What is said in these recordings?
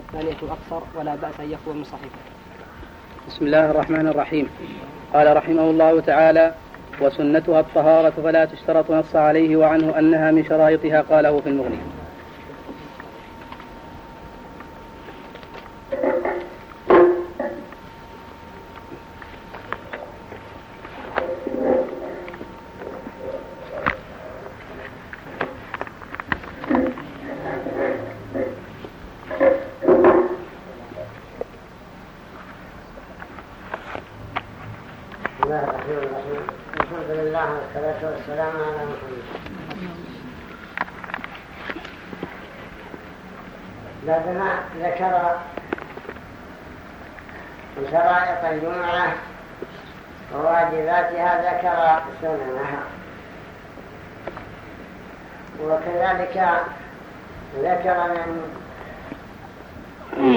الثانية أكثر ولا بأس أن يخلو من صحيفة بسم الله الرحمن الرحيم. قال رحمه الله تعالى وسنتها الطهارة فلا تشترط نص عليه وعنه أنها من شرائطها. قاله في المغني وكذلك ذكر من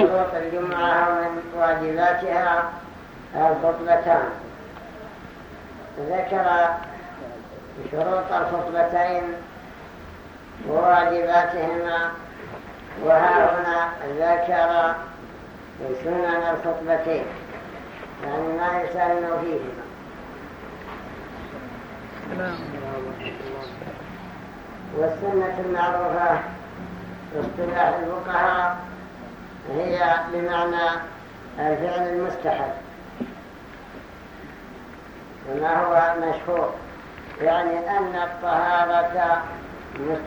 شروط الجمعة ومن واجباتها الخطبتان ذكر شروط الخطبتين وواجباتهما وها هنا ذكر سنن الخطبتين يعني ما يسألن فيهما والسنة المعروفة في اصطلاح الفقهاء هي بمعنى الفعل المستحب وما هو مشهور يعني أن الطهارة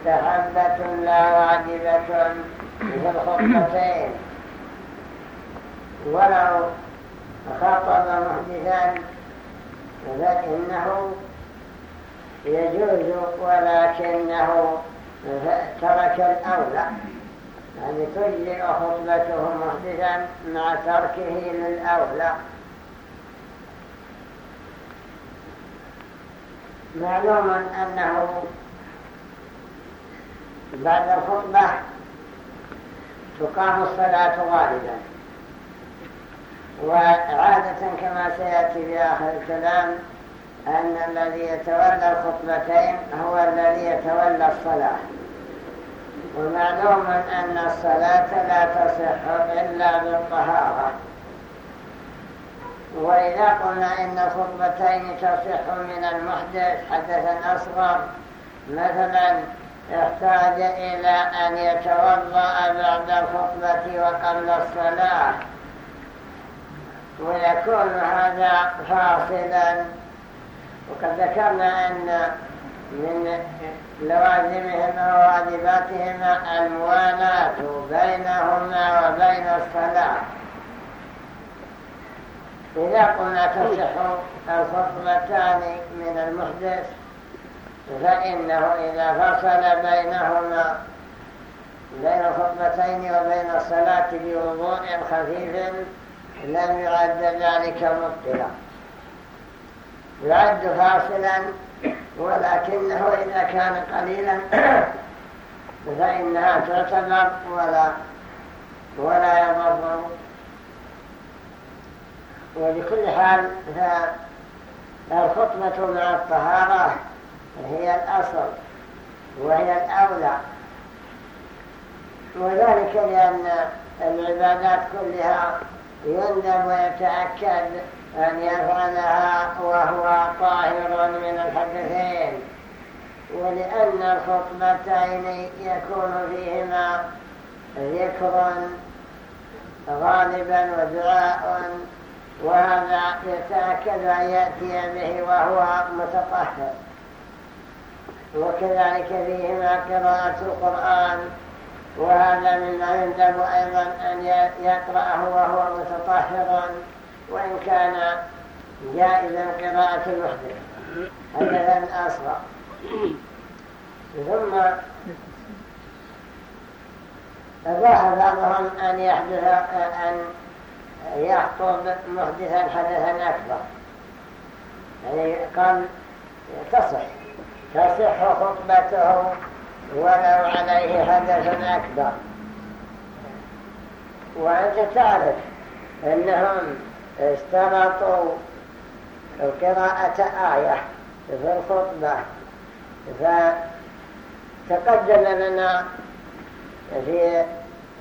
مستحبة لا واجبة في الخطبتين. ولو خطب محدثا فإنه يجوز ولكنه ترك الأولى. يعني تجزئ خطبته محدثا مع تركه للأولى. معلوم أنه بعد الخطبة تقام الصلاة غالبا وعادة كما سيأتي في آخر الكلام أن الذي يتولى الخطبتين هو الذي يتولى الصلاة. ومعلوم أن الصلاة لا تصح إلا بالطهارة. وإذا قلنا إن الخطبتين تصح من المحدث حدثا أصغر مثلا يحتاج إلى أن يتوضأ بعد الخطبة وقبل الصلاة. ويكون هذا فاصلا. وقد ذكرنا أن من لوازمهما وواجباتهما الموالاة بينهما وبين الصلاة. إذا قلنا تصح الخطبتان من المحدث فإنه إذا فصل بينهما بين الخطبتين وبين الصلاة بوضوء خفيف لم يعد ذلك مبطلا. يعد فاصلا ولكنه إذا كان قليلا فإنها تعتبر ولا ولا يضر. وبكل حال فالخطبة مع الطهارة هي الأصل وهي الأولى. وذلك لأن العبادات كلها يندم ويتأكد أن يفعلها وهو طاهر من الحدثين. ولأن الخطبتين يكون فيهما ذكر غالبا ودعاء وهذا يتأكد أن يأتي به وهو متطهر. وكذلك فيهما قراءة القرآن. وهذا مما يندب أيضا أن يقرأه وهو متطهر وإن كان جائزا قراءة المحدث. هذا الأصغر. ثم أباح بعضهم أن يحدث أن يخطب محدثا حدثا أكبر. يعني قال تصح. تصح خطبته ولو عليه حدث أكبر. وأنت تعرف أنهم اشترطوا قراءة آية في الخطبة فتقدم لنا في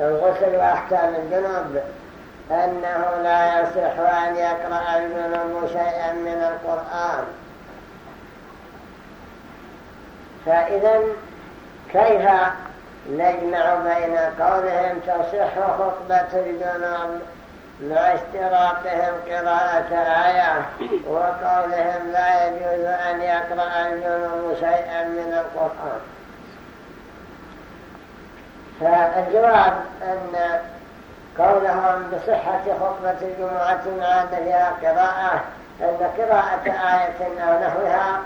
الغسل وأحكام الجنوب أنه لا يصح أن يقرأ الجنوب شيئا من القرآن. فإذا كيف نجمع بين قولهم تصح خطبة الجنوب مع اشتراطهم قراءة آية وقولهم لا يجوز أن يقرأ الجنوب شيئا من القرآن؟ فالجواب أن قولهم بصحة خطبة الجمعة عاد فيها قراءة أن قراءة آية أو نحوها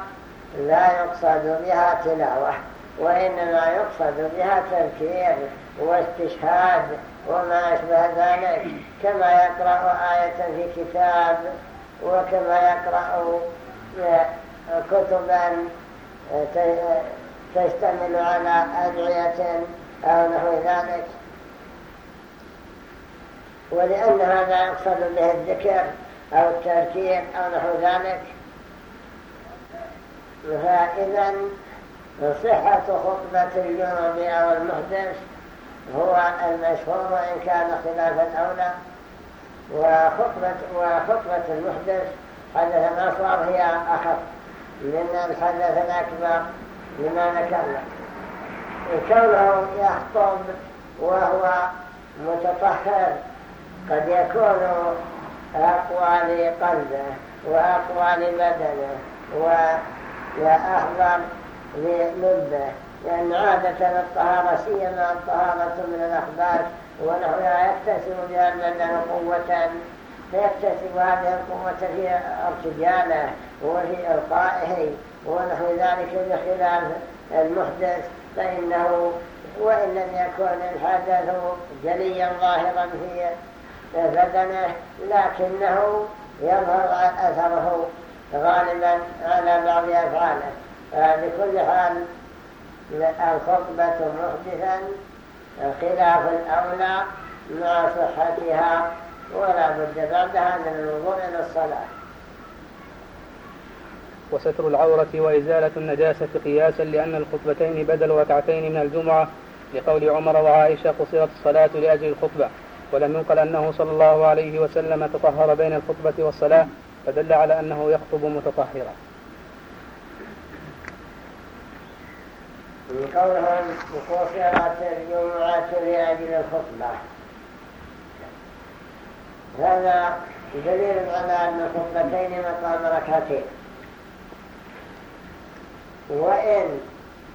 لا يقصد بها تلاوة وإنما يقصد بها تذكير واستشهاد وما أشبه ذلك. كما يقرأ آية في كتاب وكما يقرأ كتبا تشتمل على أدعية أو نحو ذلك. ولأن هذا يقصد به الذكر أو التركيب أو نحو ذلك. فإذا صحة خطبة الجنوب أو المحدث هو المشهور وإن كان خلاف الأولى. وخطبة, وخطبة المحدث حدث الأصغر هي أخف من الحدث الأكبر لما ذكرنا. كونه يخطب وهو متطهر قد يكون أقوى لقلبه وأقوى لبدنه وأحضر للبه لأن عادة الطهارة سيما الطهارة من الأخبار ونحوها يكتسب بأن له قوة فيكتسب هذه القوة في ارتجاله وفي إلقائه ونحو ذلك بخلاف المحدث فإنه وإن لم يكن الحدث جليا ظاهرا في بدنه لكنه يظهر أثره غالبا على بعض أفعاله. بكل حال الخطبة محدثا خلاف الأولى مع صحتها ولا بد بعدها من الوضوء إلى الصلاة. وستر العورة وإزالة النجاسة قياسا لأن الخطبتين بدل ركعتين من الجمعة. لقول عمر وعائشة قصرت الصلاة لأجل الخطبة ولم ينقل أنه صلى الله عليه وسلم تطهر بين الخطبة والصلاة. فدل على أنه يخطب متطهرا. من قولهم قصرت الجمعة لأجل الخطبة هذا دليل على أن الخطبتين مقام ركعتين. وإن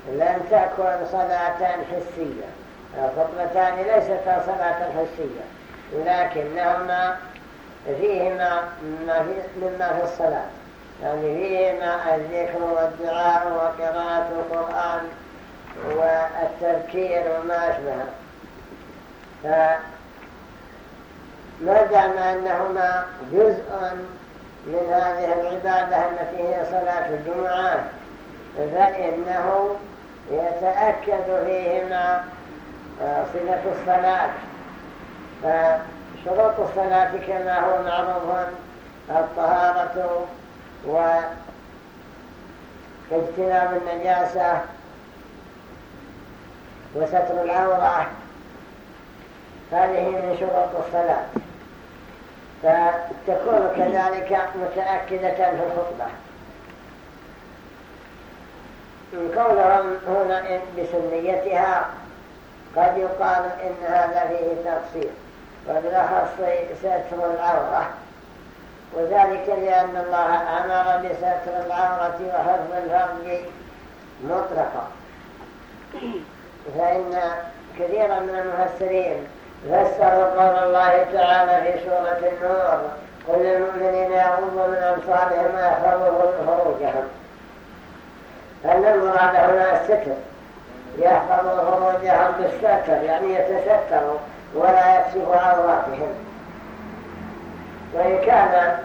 لم تكن صلاة حسية الخطبتان ليستا صلاة حسية لكنهما فيهما مما في الصلاة. يعني فيهما الذكر والدعاء وقراءة القرآن والتذكير وما أشبه فما دام أنهما جزء من هذه العبادة التي هي صلاة الجمعة فإنه يتأكد فيهما صلة الصلاة. فشروط الصلاة كما هو معروف الطهارة واجتناب النجاسة وستر العورة. هذه من شروط الصلاة. فتكون كذلك متأكدة في الخطبة. كونهم هنا بسنيتها قد يقال إن هذا فيه تقصير وبالأخص ستر العورة. وذلك لأن الله أمر بستر العورة وحفظ الفرج مطلقا. فإن كثيرا من المفسرين فسروا قول الله تعالى في سورة النور قل للمؤمنين يغضوا من أبصارهم ويحفظوا فروجهم. أن المراد هنا الستر. يحفظوا فروجهم بالستر يعني يتستروا. ولا يكشف عوراتهم وإن كان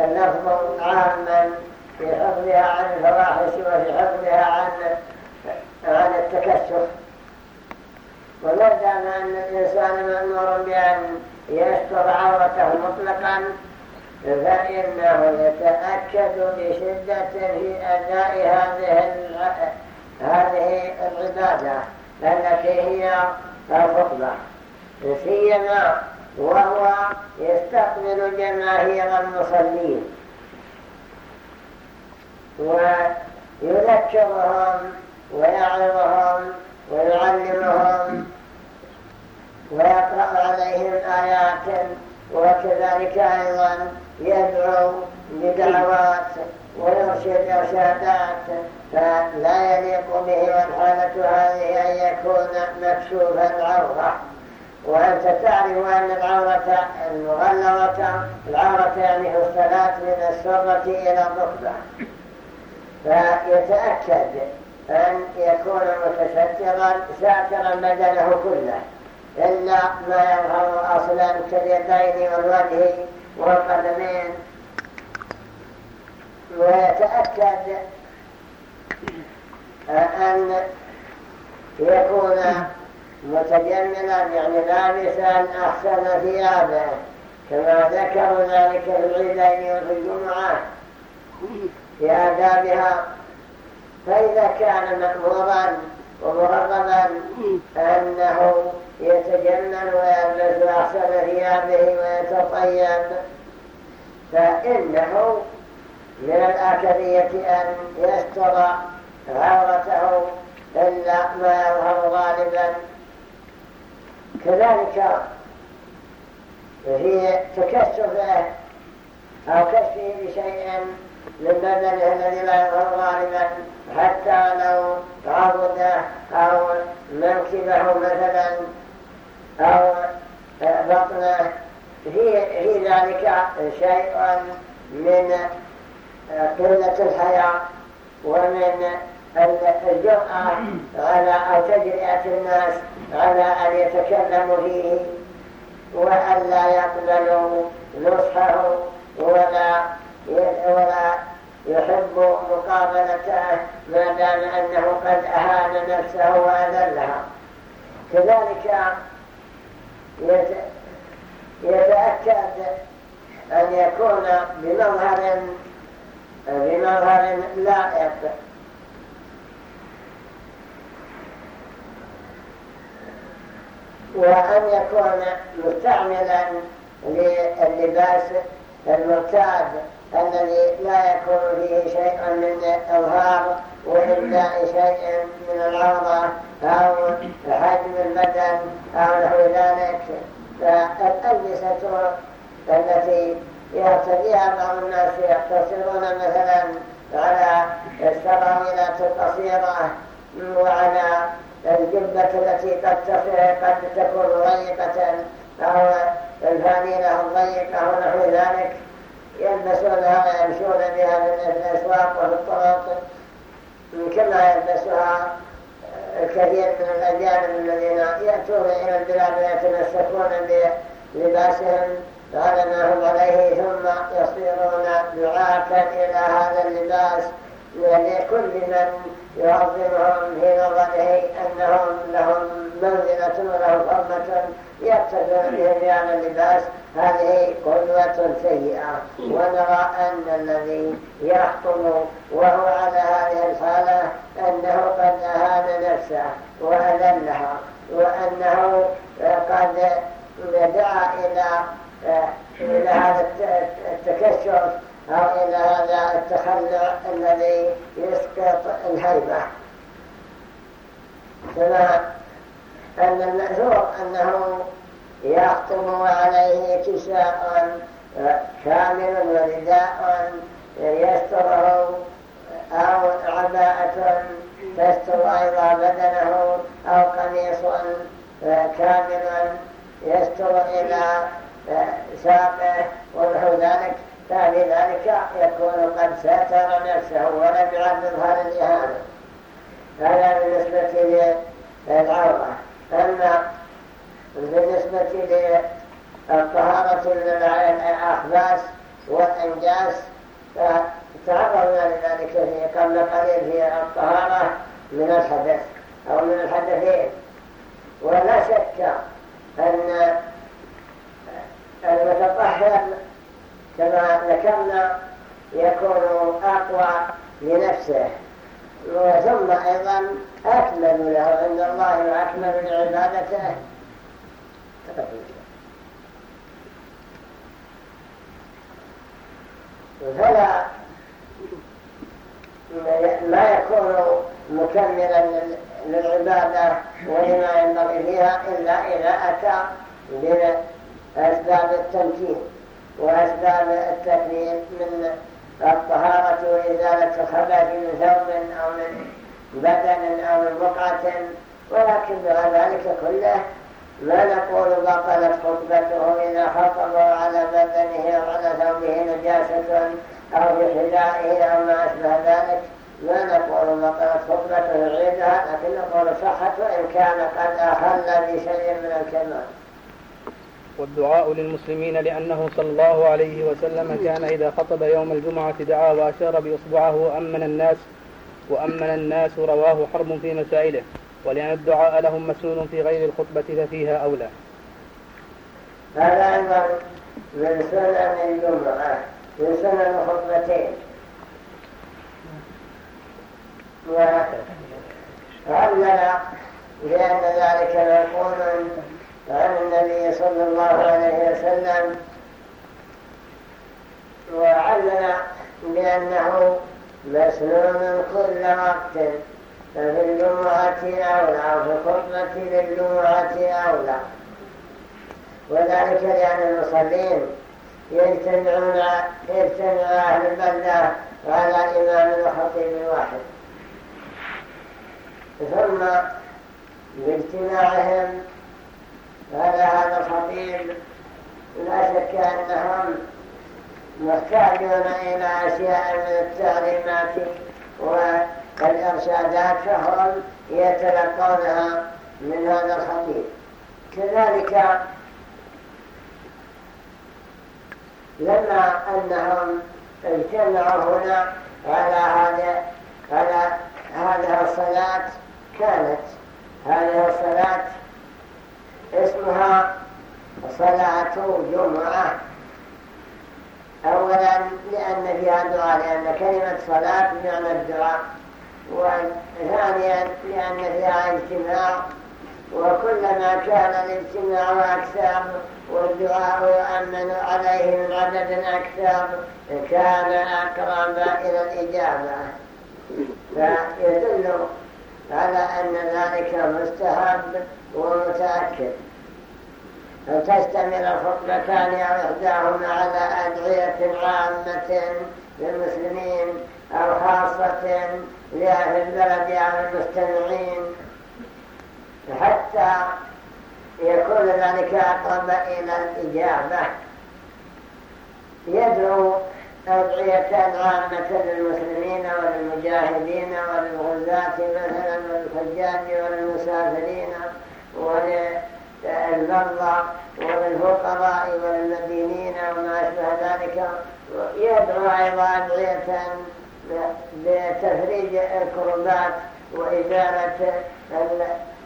اللفظ عاما في حفظها عن الفواحش وفي حفظها عن عن التكشف. وما دام أن الإنسان مأمور بأن يستر عورته مطلقا فإنه يتأكد بشدة في أداء هذه هذه العبادة التي هي الخطبة سيما وهو يستقبل جماهير المصلين. ويذكرهم ويعظهم ويعلمهم ويقرأ عليهم آيات وكذلك أيضا يدعو بدعوات ويرشد إرشادات فلا يليق به والحالة هذه أن يكون مكشوف العورة وأنت تعرف أن العورة المغلظة العورة يعني الصلاة من السرة إلى الركبة فيتأكد أن يكون متسترا ساترا بدنه كله إلا ما يظهر أصلا كاليدين والوجه والقدمين ويتأكد أن يكون متجملا يعني لابسا أحسن ثيابه كما ذكروا ذلك في العيدين وفي الجمعة في آدابها. فإذا كان مأمورا ومرغبا أنه يتجنن ويلبس أحسن ثيابه ويتطيب فإنه من الآكدية أن يستر عورته إلا ما يظهر غالبا. كذلك في تكسفه أو كشفه بشيء من بدنه الذي لا يظهر غالبا. حتى لو عضده أو منكبه مثلا أو بطنه. في ذلك شيء من قلة الحياة ومن الجرأة على أو تجرئة الناس على أن يتكلموا فيه وأن لا يقبلوا نصحه ولا ولا يحب مقابلته ما دام أنه قد أهان نفسه وأذلها. كذلك يتأكد أن يكون بمظهر بمظهر لائق وأن يكون مستعملا للباس المعتاد الذي لا يكون فيه شيء من إظهار وإبداء شيء من العوضة أو حجم البدن أو نحو ذلك. فالألبسة التي يرتديها بعض الناس يقتصرون مثلا على السراويلات القصيرة وعلى الجبة التي قد قد تكون ضيقة أو الفانيلة الضيقة ونحو ذلك. يلبسونها ويمشون بها في الأسواق وفي الطرق كما يلبسها الكثير من الأجانب الذين يأتون إلى البلاد ويتمسكون بلباسهم. على ما هم عليه ثم يصيرون دعاة إلى هذا اللباس لكل من يعظمهم في نظره أنهم لهم منزلة ولهم حرمة يقتدون بهم هذا اللباس. هذه قدوة سيئة. ونرى أن الذي يحكم وهو على هذه الحالة أنه قد أهان نفسه وأذلها وأنه قد دعا إلى إلى هذا التكشف أو إلى هذا التخلع الذي يسقط الهيبة كما أن المأثور أنه يخطب عليه كساء كامل ورداء يستره أو عباءة تستر أيضا بدنه أو قميص كامل يستر إلى ساقه ونحو ذلك ففي ذلك يكون قد ساتر نفسه ولم يعد ظهر الإهانة هذا بالنسبة للعورة. أما بالنسبة للطهارة من الأخباس والأنجاس فتعرضنا لذلك في قبل قليل في الطهارة من الحدث أو من الحدثين. ولا شك أن المتطهر كما ذكرنا يكون أقوى لنفسه. ثم أيضا أكمل له عند الله وأكمل لعبادته. فلا ما يكون مكملا للعبادة ولما ينبغي فيها إلا إذا أتى بأسباب التمكين وأسباب التكليف من الطهارة وإزالة الخبث من ثوب أو من بدن أو من بقعة. ولكن مع ذلك كله ما نقول بطلت خطبته إذا خطب على بدنه أو على ثوبه نجاسة أو في حذائه أو ما أشبه ذلك. ما نقول بطلت خطبته يعيدها لكن نقول صحت وإن كان قد أخل بشيء من الكمال. والدعاء للمسلمين لأنه صلى الله عليه وسلم كان إذا خطب يوم الجمعة دعا وأشار بإصبعه وأمن الناس وأمن الناس رواه حرب في مسائله ولأن الدعاء لهم مسنون في غير الخطبة ففيها أولى. هذا أيضا من سنن الجمعة من سنن الخطبتين وعلنا لأن ذلك منقول عن النبي صلى الله عليه وسلم وعلنا بأنه مسنون كل وقت ففي الجمعة أولى وفي الخطبة للجمعة أولى. وذلك لأن المصلين يجتمعون يجتمع أهل البلدة على إمام وخطيب واحد. ثم باجتماعهم على هذا الخطيب لا شك أنهم محتاجون إلى أشياء من التعليمات والإرشادات فهم يتلقونها من هذا الخطيب كذلك لما أنهم اجتمعوا هنا على هذا على هذه الصلاة كانت هذه الصلاة اسمها صلاة جمعة. أولا لأن فيها دعاء لأن كلمة صلاة بمعنى الدعاء وثانيا لأن فيها اجتماع وكلما كان الاجتماع أكثر والدعاء يؤمن عليه من عدد أكثر كان أقرب إلى الإجابة. فيدل على أن ذلك مستحب ومتأكد. فتشتمل الخطبتان أو إحداهما على أدعية عامة للمسلمين أو خاصة لأهل البلد أو المستمعين. حتى يكون ذلك أقرب إلى الإجابة. يدعو أدعية عامة للمسلمين وللمجاهدين وللغزاة مثلا وللحجاج وللمسافرين وللمرضى وللفقراء وللمدينين وما أشبه ذلك. يدعو أيضا أدعية بتفريج الكربات وإزالة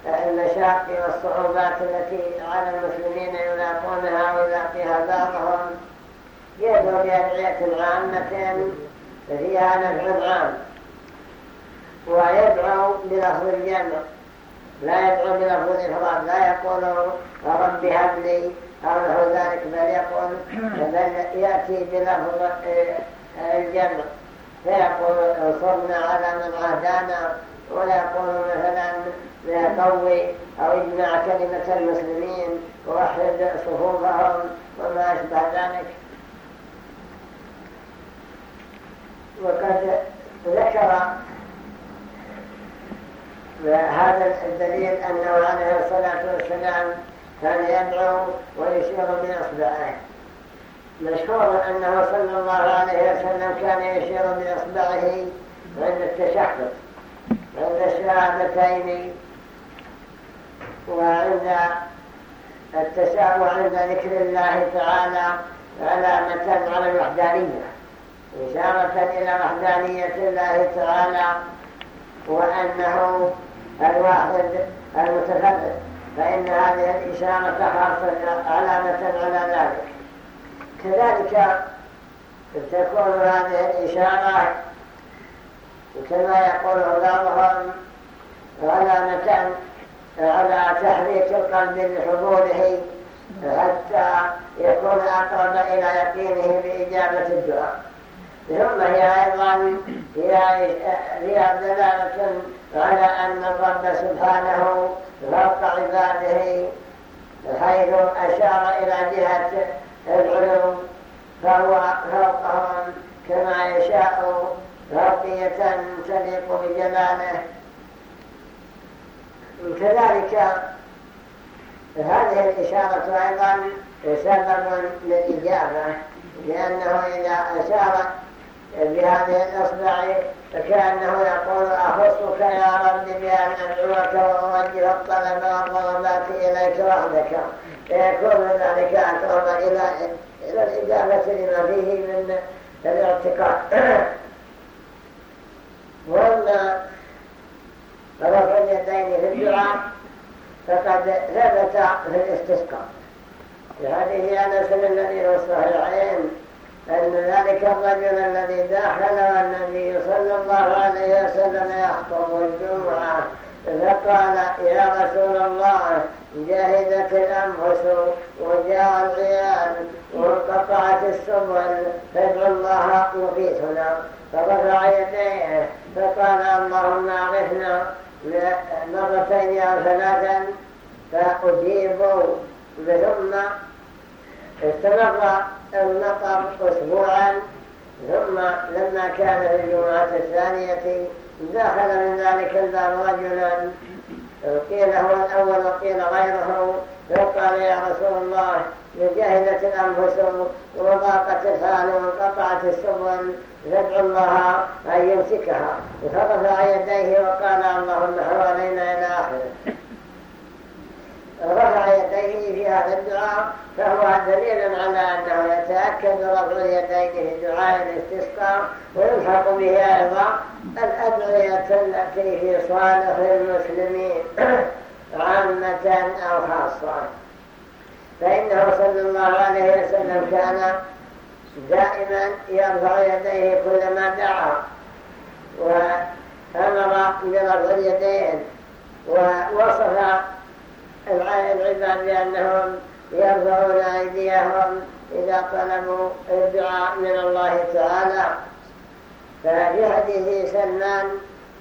المشاق والصعوبات التي على المسلمين يلاقونها ويلاقيها بعضهم. يدعو بأدعية عامة فيها نفع عام. ويدعو بلفظ الجمع. لا يدعو بلفظ الإفراد. لا يقول رب هب لي أو له ذلك بل يقول بل يأتي بلفظ الجمع. فيقول انصرنا على من عهدانا ولا يقول مثلا قوي أو اجمع كلمة المسلمين ووحد صفوفهم وما أشبه ذلك. وقد ذكر هذا الدليل أنه عليه الصلاة والسلام كان يدعو ويشير بإصبعه مشهور أنه صلى الله عليه وسلم كان يشير بإصبعه عند التشهد عند الشهادتين وعند التشهد وعند ذكر الله تعالى علامة على الوحدانية. إشارة إلى وحدانية الله تعالى وأنه الواحد المتفرد فإن هذه الإشارة خاصة علامة على ذلك. كذلك تكون هذه الإشارة كما يقول بعضهم علامة على تحريك القلب لحضوره حتى يكون أقرب إلى يقينه بإجابة الدعاء. ثم هي أيضا هي دلالة على أن الرب سبحانه فوق عباده حيث أشار إلى جهة العلوم فهو فوقهم كما يشاء فوقية تليق بجلاله. كذلك هذه الإشارة أيضا سبب للإجابة لأنه إذا أشار بهذه الأصبع فكأنه يقول أخصك يا رب بأن أدعوك وأوجه الطلب والطلبات إليك وحدك فيكون ذلك أقرب إلى إلى الإجابة لما فيه من الاعتقاد وأما رفع اليدين في الدعاء فقد ثبت في الاستسقاء في هذه أنس الذي هو الصحيحين أن ذلك الرجل الذي دخل والنبي صلى الله عليه وسلم يخطب الجمعة فقال يا رسول الله جاهدت الأنفس وجاء العيال وانقطعت السبل فادعو الله يقيتنا فرفع يديه فقال اللهم أغثنا مرتين أو ثلاثا فاجيبوا ثم استمر المطر اسبوعا ثم لما كان في الجمعة الثانية دخل من ذلك الباب رجلا قيل هو الأول وقيل غيره. فقال يا رسول الله لجهلت الأنفس وضاقت الحال وانقطعت السبل فادعو الله أن يمسكها. فرفع يديه وقال اللهم حوالينا إلى آخره. رفع يديه في هذا الدعاء فهو دليل على أنه يتأكد رفع اليدين في دعاء الاستسقاء ويلحق به أيضا الأدعية التي في صالح المسلمين عامة أو خاصة. فإنه صلى الله عليه وسلم كان دائما يرفع يديه كلما دعا وأمر برفع اليدين ووصف العباد بأنهم يرفعون أيديهم إذا طلبوا الدعاء من الله تعالى. ففي حديث سلمان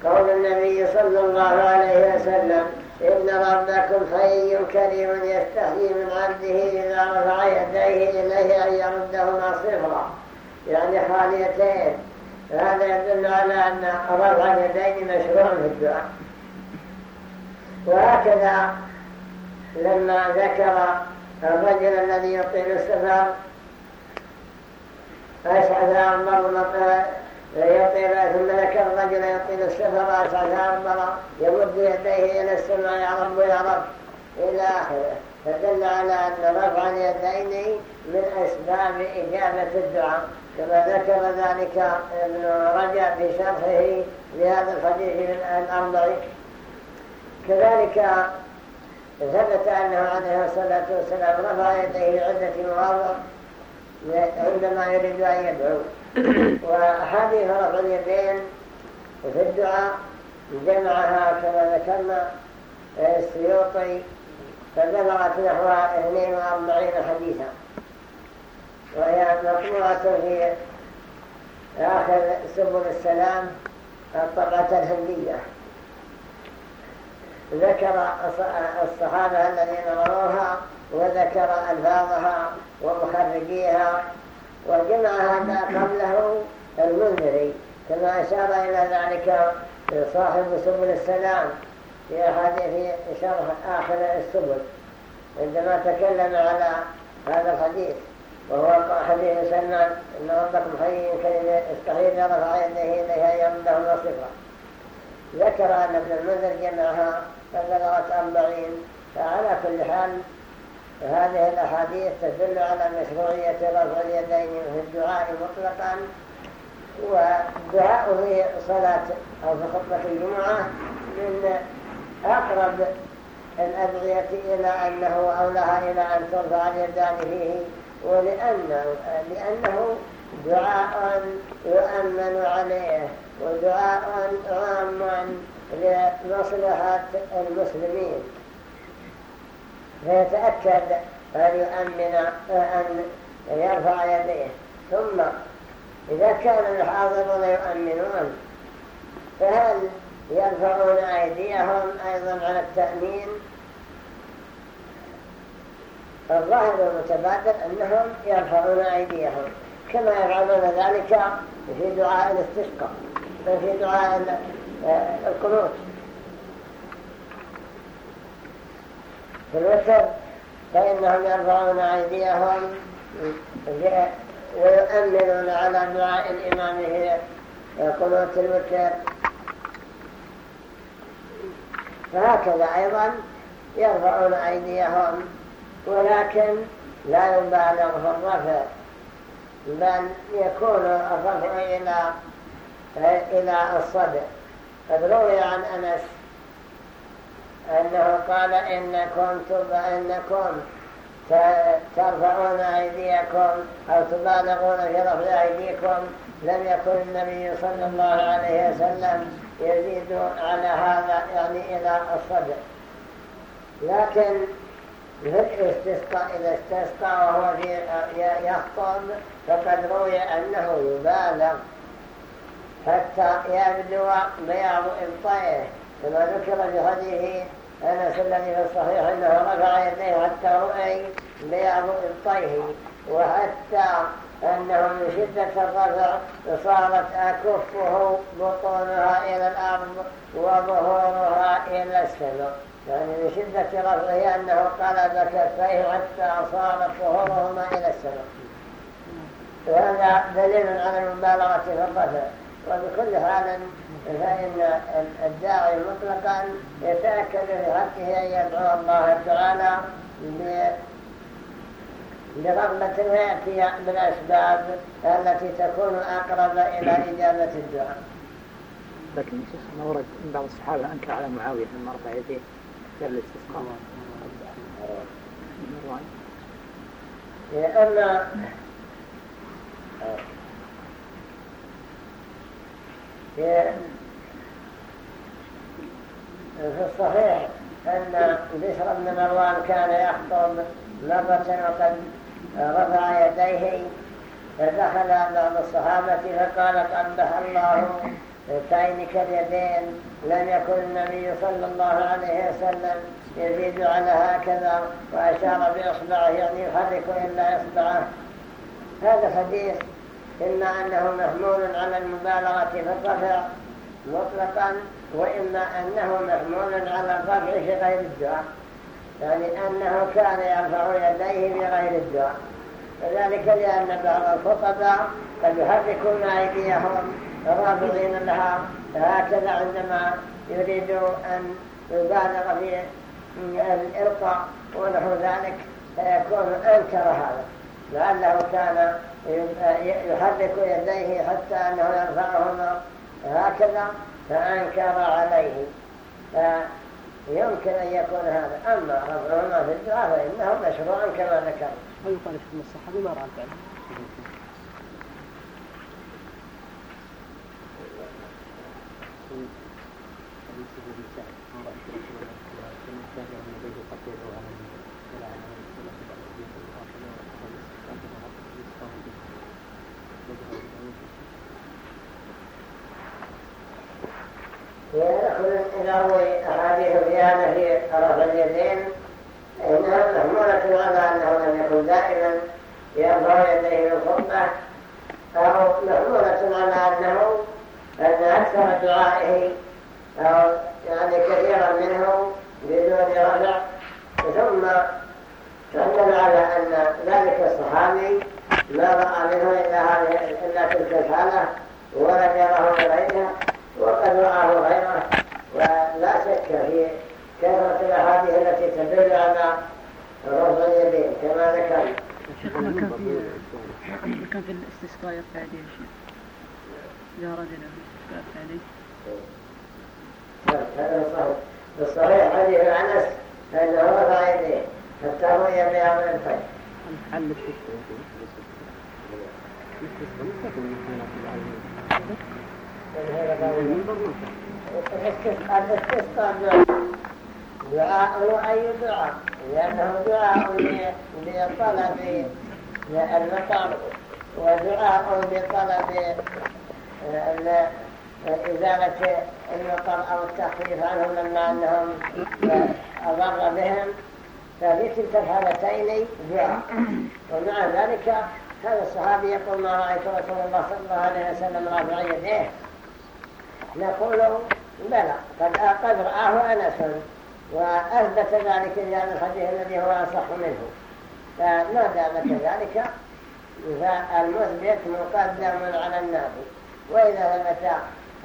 قول النبي صلى الله عليه وسلم إن ربكم حي كريم يستحيي من عبده إذا رفع يديه إليه أن يردهما صفرا. يعني خاليتين. هذا يدل على أن رفع اليدين مشروع في الدعاء. وهكذا لما ذكر الرجل الذي يطيل السفر أشعث أمر يطيل ثم ذكر الرجل يطيل السفر أسعد أمر يمد يديه إلى السماء يا رب يا رب. إلى آخره. فدل على أن رفع اليدين من أسباب إجابة الدعاء. كما ذكر ذلك ابن رجع في شرحه لهذا الحديث الأربع كذلك ثبت أنه عليه الصلاة والسلام رفع يديه عدة مواضع عندما يريد أن يدعو. وأحاديث رفع اليدين في الدعاء جمعها كما ذكرنا السيوطي فبلغت نحو 42 حديثا. وهي مطبوعة في آخر سبل السلام الطبعة الهندية. ذكر الصحابة الذين رووها وذكر ألفاظها ومخرجيها وجمع هذا قبله المنذري. كما أشار إلى ذلك صاحب سبل السلام في أحاديث شرح آخر السبل. عندما تكلم على هذا الحديث وهو حديث سلمان إن ربكم حي كريم استحيل رفع يديه إليها يمده نصفا ذكر أن ابن المنذر جمعها فبلغت أربعين فعلى كل حال هذه الأحاديث تدل على مشروعية رفع اليدين في الدعاء مطلقا والدعاء في صلاة أو في خطبة الجمعة من أقرب الأدعية إلى أنه أو لها إلى أن ترفع اليدان فيه ولأنه لأنه دعاء يؤمن عليه ودعاء عام لمصلحة المسلمين. فيتأكد أن يؤمن أن يرفع يديه. ثم إذا كان الحاضرون يؤمنون فهل يرفعون أيديهم أيضا على التأمين؟ الظاهر المتبادل أنهم يرفعون أيديهم. كما يفعلون ذلك في دعاء الاستسقاء في دعاء في الوتر فإنهم يرفعون أيديهم ويؤمنون على دعاء الإمام قنوت الوتر فهكذا أيضا يرفعون أيديهم ولكن لا يبالغ في الرفع بل يكون الرفع إلى إلى الصدر قد روي عن أنس أنه قال إنكم إنكم ترفعون أيديكم أو تبالغون في رفع أيديكم لم يكن النبي صلى الله عليه وسلم يزيد على هذا يعني إلى الصدر. لكن الاستسقاء إذا استسقى وهو يخطب فقد روي أنه يبالغ حتى يبدو بياض إبطائه كما ذكر في حديث أنس الذي في الصحيح أنه رفع يديه حتى رؤي بياض إبطائه وحتى أنه من شدة الرفع صارت أكفه بطونها إلى الأرض وظهورها إلى السماء. يعني من شدة رفعه أنه قلب كفيه حتى صارت ظهورهما إلى السماء. وهذا دليل على المبالغة في الرفع. وبكل حال فإن الداعي مطلقا يتأكد في حقه أن يدعو الله تعالى برغبة ويأتي بالأسباب التي تكون أقرب إلى إجابة الدعاء. لكن ما ورد من بعض الصحابة أنكر على معاوية لما رفع يديه في الاستسقاء. أما في الصحيح أن بشر بن مروان كان يخطب مرة وقد رفع يديه فدخل بعض الصحابة فقال قبح الله تينك اليدين لم يكن النبي صلى الله عليه وسلم يزيد على هكذا وأشار بإصبعه يعني يحرك إلا إصبعه. هذا حديث إما أنه محمول على المبالغة في الرفع مطلقا وإما أنه محمول على الرفع في غير الدعاء. يعني أنه كان يرفع يديه بغير الدعاء. وذلك لأن بعض الخطباء قد يحركون أيديهم رافضين لها. هكذا عندما يريد أن يبالغ في الإلقاء ونحو ذلك فيكون أنكر هذا. لعله كان يحرك يديه حتى أنه يرفعهما هكذا فأنكر عليه. فيمكن أن يكون هذا. أما رفعهما في الدعاء فإنه مشروع كما ذكر ويقال في الصحابي ما رأى الفعل. روي أحاديث في هذا في طرف اليدين إنها محمولة على أنه لم يكن دائما يرفع يديه الخطبة أو محمولة على أنه أن أكثر دعائه أو يعني كثيرا منه بدون رفع ثم تحمل على أن ذلك الصحابي ما رأى منه إلا, إلا تلك الحالة ولم يره غيرها وقد رآه غيره ولا شك في كثرة الأحاديث التي تدل على رفع اليدين كما ذكرنا. كان في الاستسقاء يرفع يديه الشيخ إذا أراد له الاستسقاء يرفع يديه هذا صحيح. الصحيح حديث أنس أنه رفع يديه حتى رؤي بياض الفجر حل الاستسقاء. الاستسقاء دعاء أي دعاء. لأنه دعاء لطلب المطر. ودعاء بطلب إزالة المطر أو التخفيف عنهم لما أنهم أضر بهم. ففي تلك الحالتين دعاء. ومع ذلك هذا الصحابي يقول ما رأيت رسول الله صلى الله عليه وسلم رافع يديه نقول بلى قد قد رآه أنس وأثبت ذلك في هذا الحديث الذي هو أصح منه. فما دام كذلك فالمثبت مقدم على النافي وإذا ثبت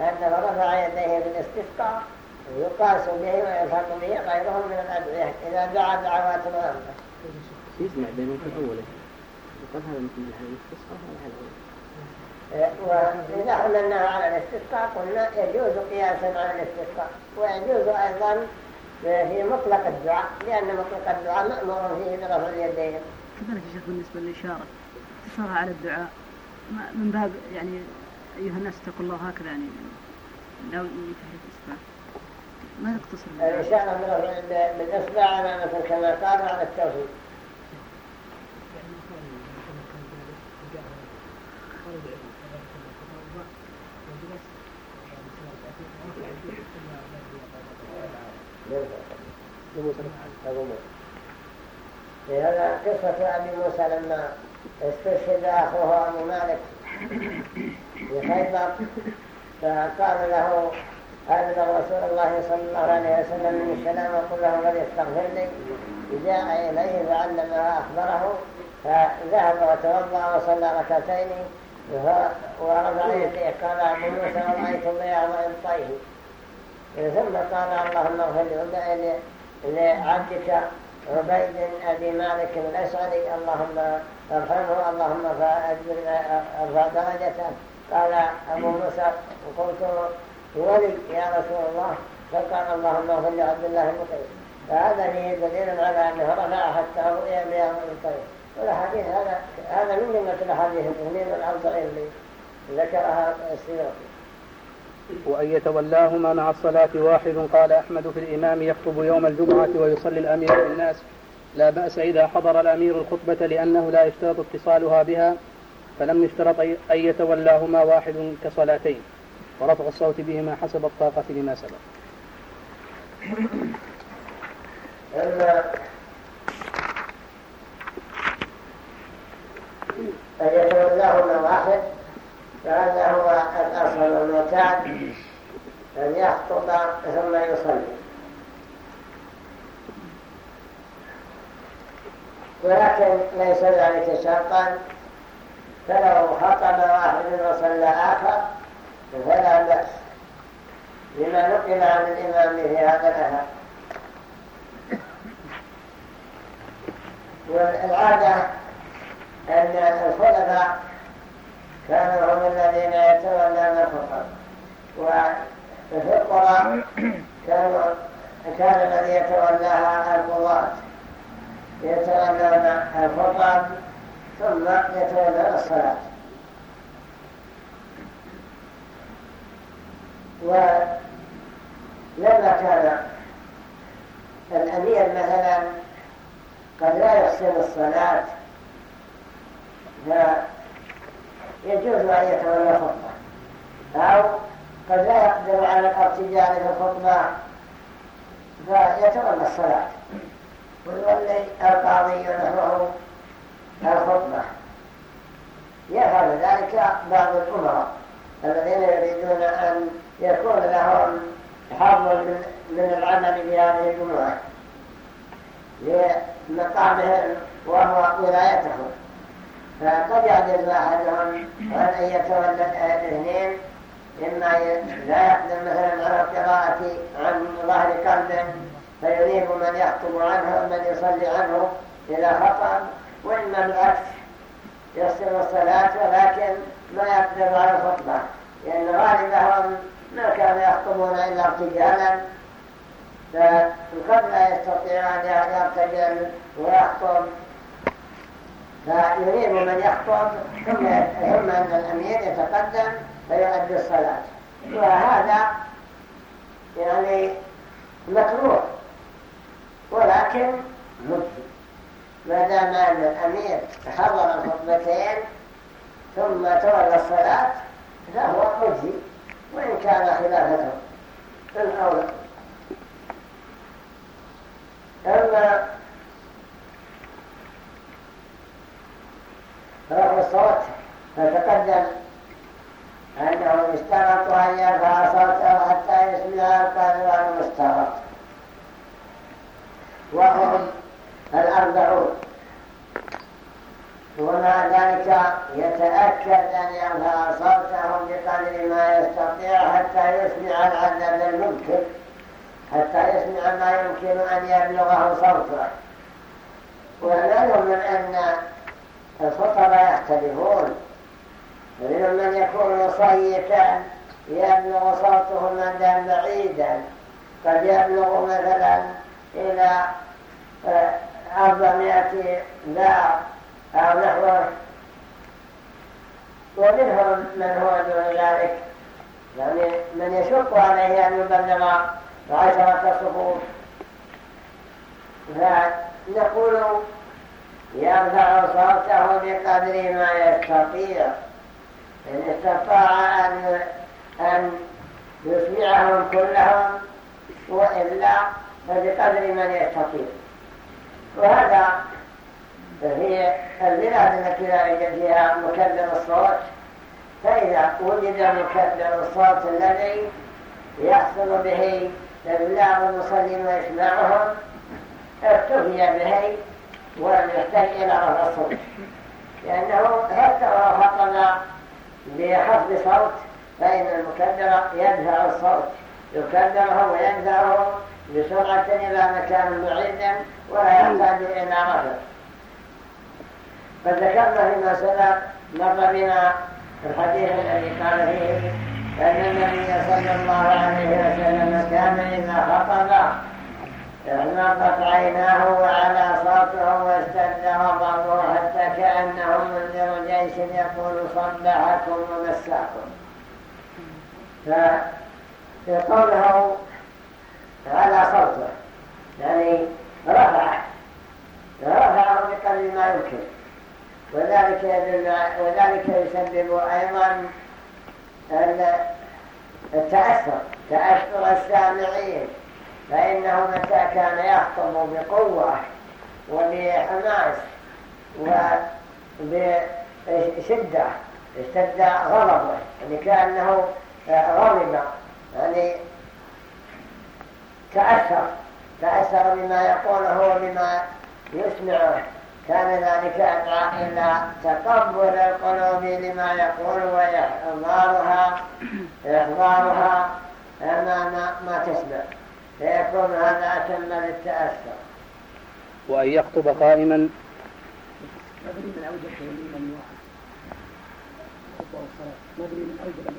أنه رفع يديه بالاستسقاء يقاس به ويلحق به غيره من الأدعية إذا دعا دعوات غامة يسمع في الأول. قال هذا مثل هذا الاستسقاء هذا. وإذا حملناه على الاستسقاء قلنا يجوز قياسا على الاستسقاء ويجوز أيضا في مطلق الدعاء لأن مطلق الدعاء مأمور فيه برفع اليدين. كذلك يا شيخ بالنسبة للإشارة اتصالها على الدعاء من باب يعني أيها الناس اتقوا الله هكذا يعني لا يتحرك الإصبع ما يقتصر الإشارة بالإصبع على مثل كما قال على التوحيد. هذا قصة أبي موسى لما استشهد أخوه أبو مالك في خيبر فقال له هذا رسول الله صلى الله عليه وسلم من السلام وقل له فليستغفر لي جاء إليه فعلمه أخبره فذهب وتوضأ وصلى ركعتين ورفع يديه قال أبو موسى رأيت بياض إبطيه ثم قال اللهم اغفر لعبدك عبيد أبي مالك الأسعري اللهم ارحمه اللهم ارفع درجته. قال أبو موسى قلت ولي يا رسول الله. فقال اللهم اغفر لعبد الله المطيب فهذا فيه دليل على أنه رفع حتى رؤيا بياض المطيب والحديث هذا هذا من جملة الأحاديث الاثنين الأربعين اللي ذكرها السيوطي. وأن يتولاهما مع الصلاة واحد. قال أحمد في الإمام يخطب يوم الجمعة ويصلي الأمير بالناس. لا بأس إذا حضر الأمير الخطبة لأنه لا يشترط اتصالها بها فلم يشترط أن يتولاهما واحد كصلاتين. ورفع الصوت بهما حسب الطاقة لما سبق. أن يتولاهما واحد فهذا هو الأصل المعتاد أن يخطب ثم يصلي. ولكن ليس ذلك شرطا. فلو خطب واحد وصلى آخر فلا بأس. لما نقل عن الإمام في هذا الأثر. والعادة أن الخلفاء كانوا هم الذين يتولون الخطب وفي القرى كانوا كان الذي يتولاها القضاة يتولون الخطب ثم يتولون الصلاة. ولما كان الأمير مثلا قد لا يحسن الصلاة يجوز أن يتولى الخطبة أو قد لا يقدر على الارتجال في الخطبة فيتولى الصلاة. ويولي القاضي نحوه الخطبة. يفعل ذلك بعض الأمراء الذين يريدون أن يكون لهم حظ من العمل في هذه الجمعة لمقامهم وهو ولايتهم. فقد يعجز أحدهم عن أن يتولى الاثنين إما لا يقدم مثلا على القراءة عن ظهر قلب فيريد من يخطب عنه ومن يصلي عنه إذا خطب وإما بالعكس يصل الصلاة ولكن ما يقدر على الخطبة لأن غالبهم ما كانوا يخطبون إلا ارتجالا فقد لا يستطيع أن يرتجل ويخطب فيريد من يخطب ثم أن الأمير يتقدم فيؤدي الصلاة. وهذا يعني مكروه. ولكن مجزي. ما دام أن الأمير حضر الخطبتين ثم تولى الصلاة فهو مجزي. وإن كان خلافته الأولى أما رفع الصوت فتقدم. أنه اشترط أن يرفع صوته حتى يسمع القادر المشترط. وهم الأربعون. ومع ذلك يتأكد أن يرفع صوته بقدر ما يستطيع حتى يسمع العدد الممكن. حتى يسمع ما يمكن أن يبلغه صوته. ونعلم من أن الخطباء يختلفون منهم من يكون صيتا يبلغ صوته مدى بعيدا. قد يبلغ مثلا إلى آه، أربعمائة باع أو نحوه ومنهم من هو دون ذلك. يعني من يشق عليه أن يبلغ عشرة صفوف. فنقول يرفع صوته بقدر ما يستطيع إن استطاع أن, أن يسمعهم كلهم وإلا فبقدر من يستطيع وهذا هي البلاد التي لا يوجد فيها مكبر الصوت فإذا وجد مكبر الصوت الذي يحصل به إبلاغ المصلين وإسماعهم اكتفي به ولم يحتاج إلى الصوت لأنه حتى لو بخفض صوت؟ فإن المكبر يدفع الصوت. يكبره ويدفعه بسرعة إلى مكان بعيد ولا يحتاج إلى رفع. فذكرنا فيما سبق مر بنا الحديث الذي قال فيه أن النبي صلى الله عليه وسلم كان إذا خطب اغمضت عيناه وعلى صوته واستد غضبه حتى كأنه منذر جيش يقول صبحكم ومساكم. فقوله على صوته يعني رفع رفعه بقدر ما يمكن. وذلك وذلك يسبب أيضا التأثر تأثر السامعين. فإنه متى كان يخطب بقوة وبحماس وبشدة اشتد غضبه يعني كأنه غضب يعني تأثر تأثر بما يقوله وبما يسمعه كان ذلك أدعى إلى تقبل القلوب لما يقول وإحضارها إحضارها أمام ما تسمع. فيكون هذا أتم للتأثر وأن يخطب قائما. مدري من أوجب من واحد من من أوجبه؟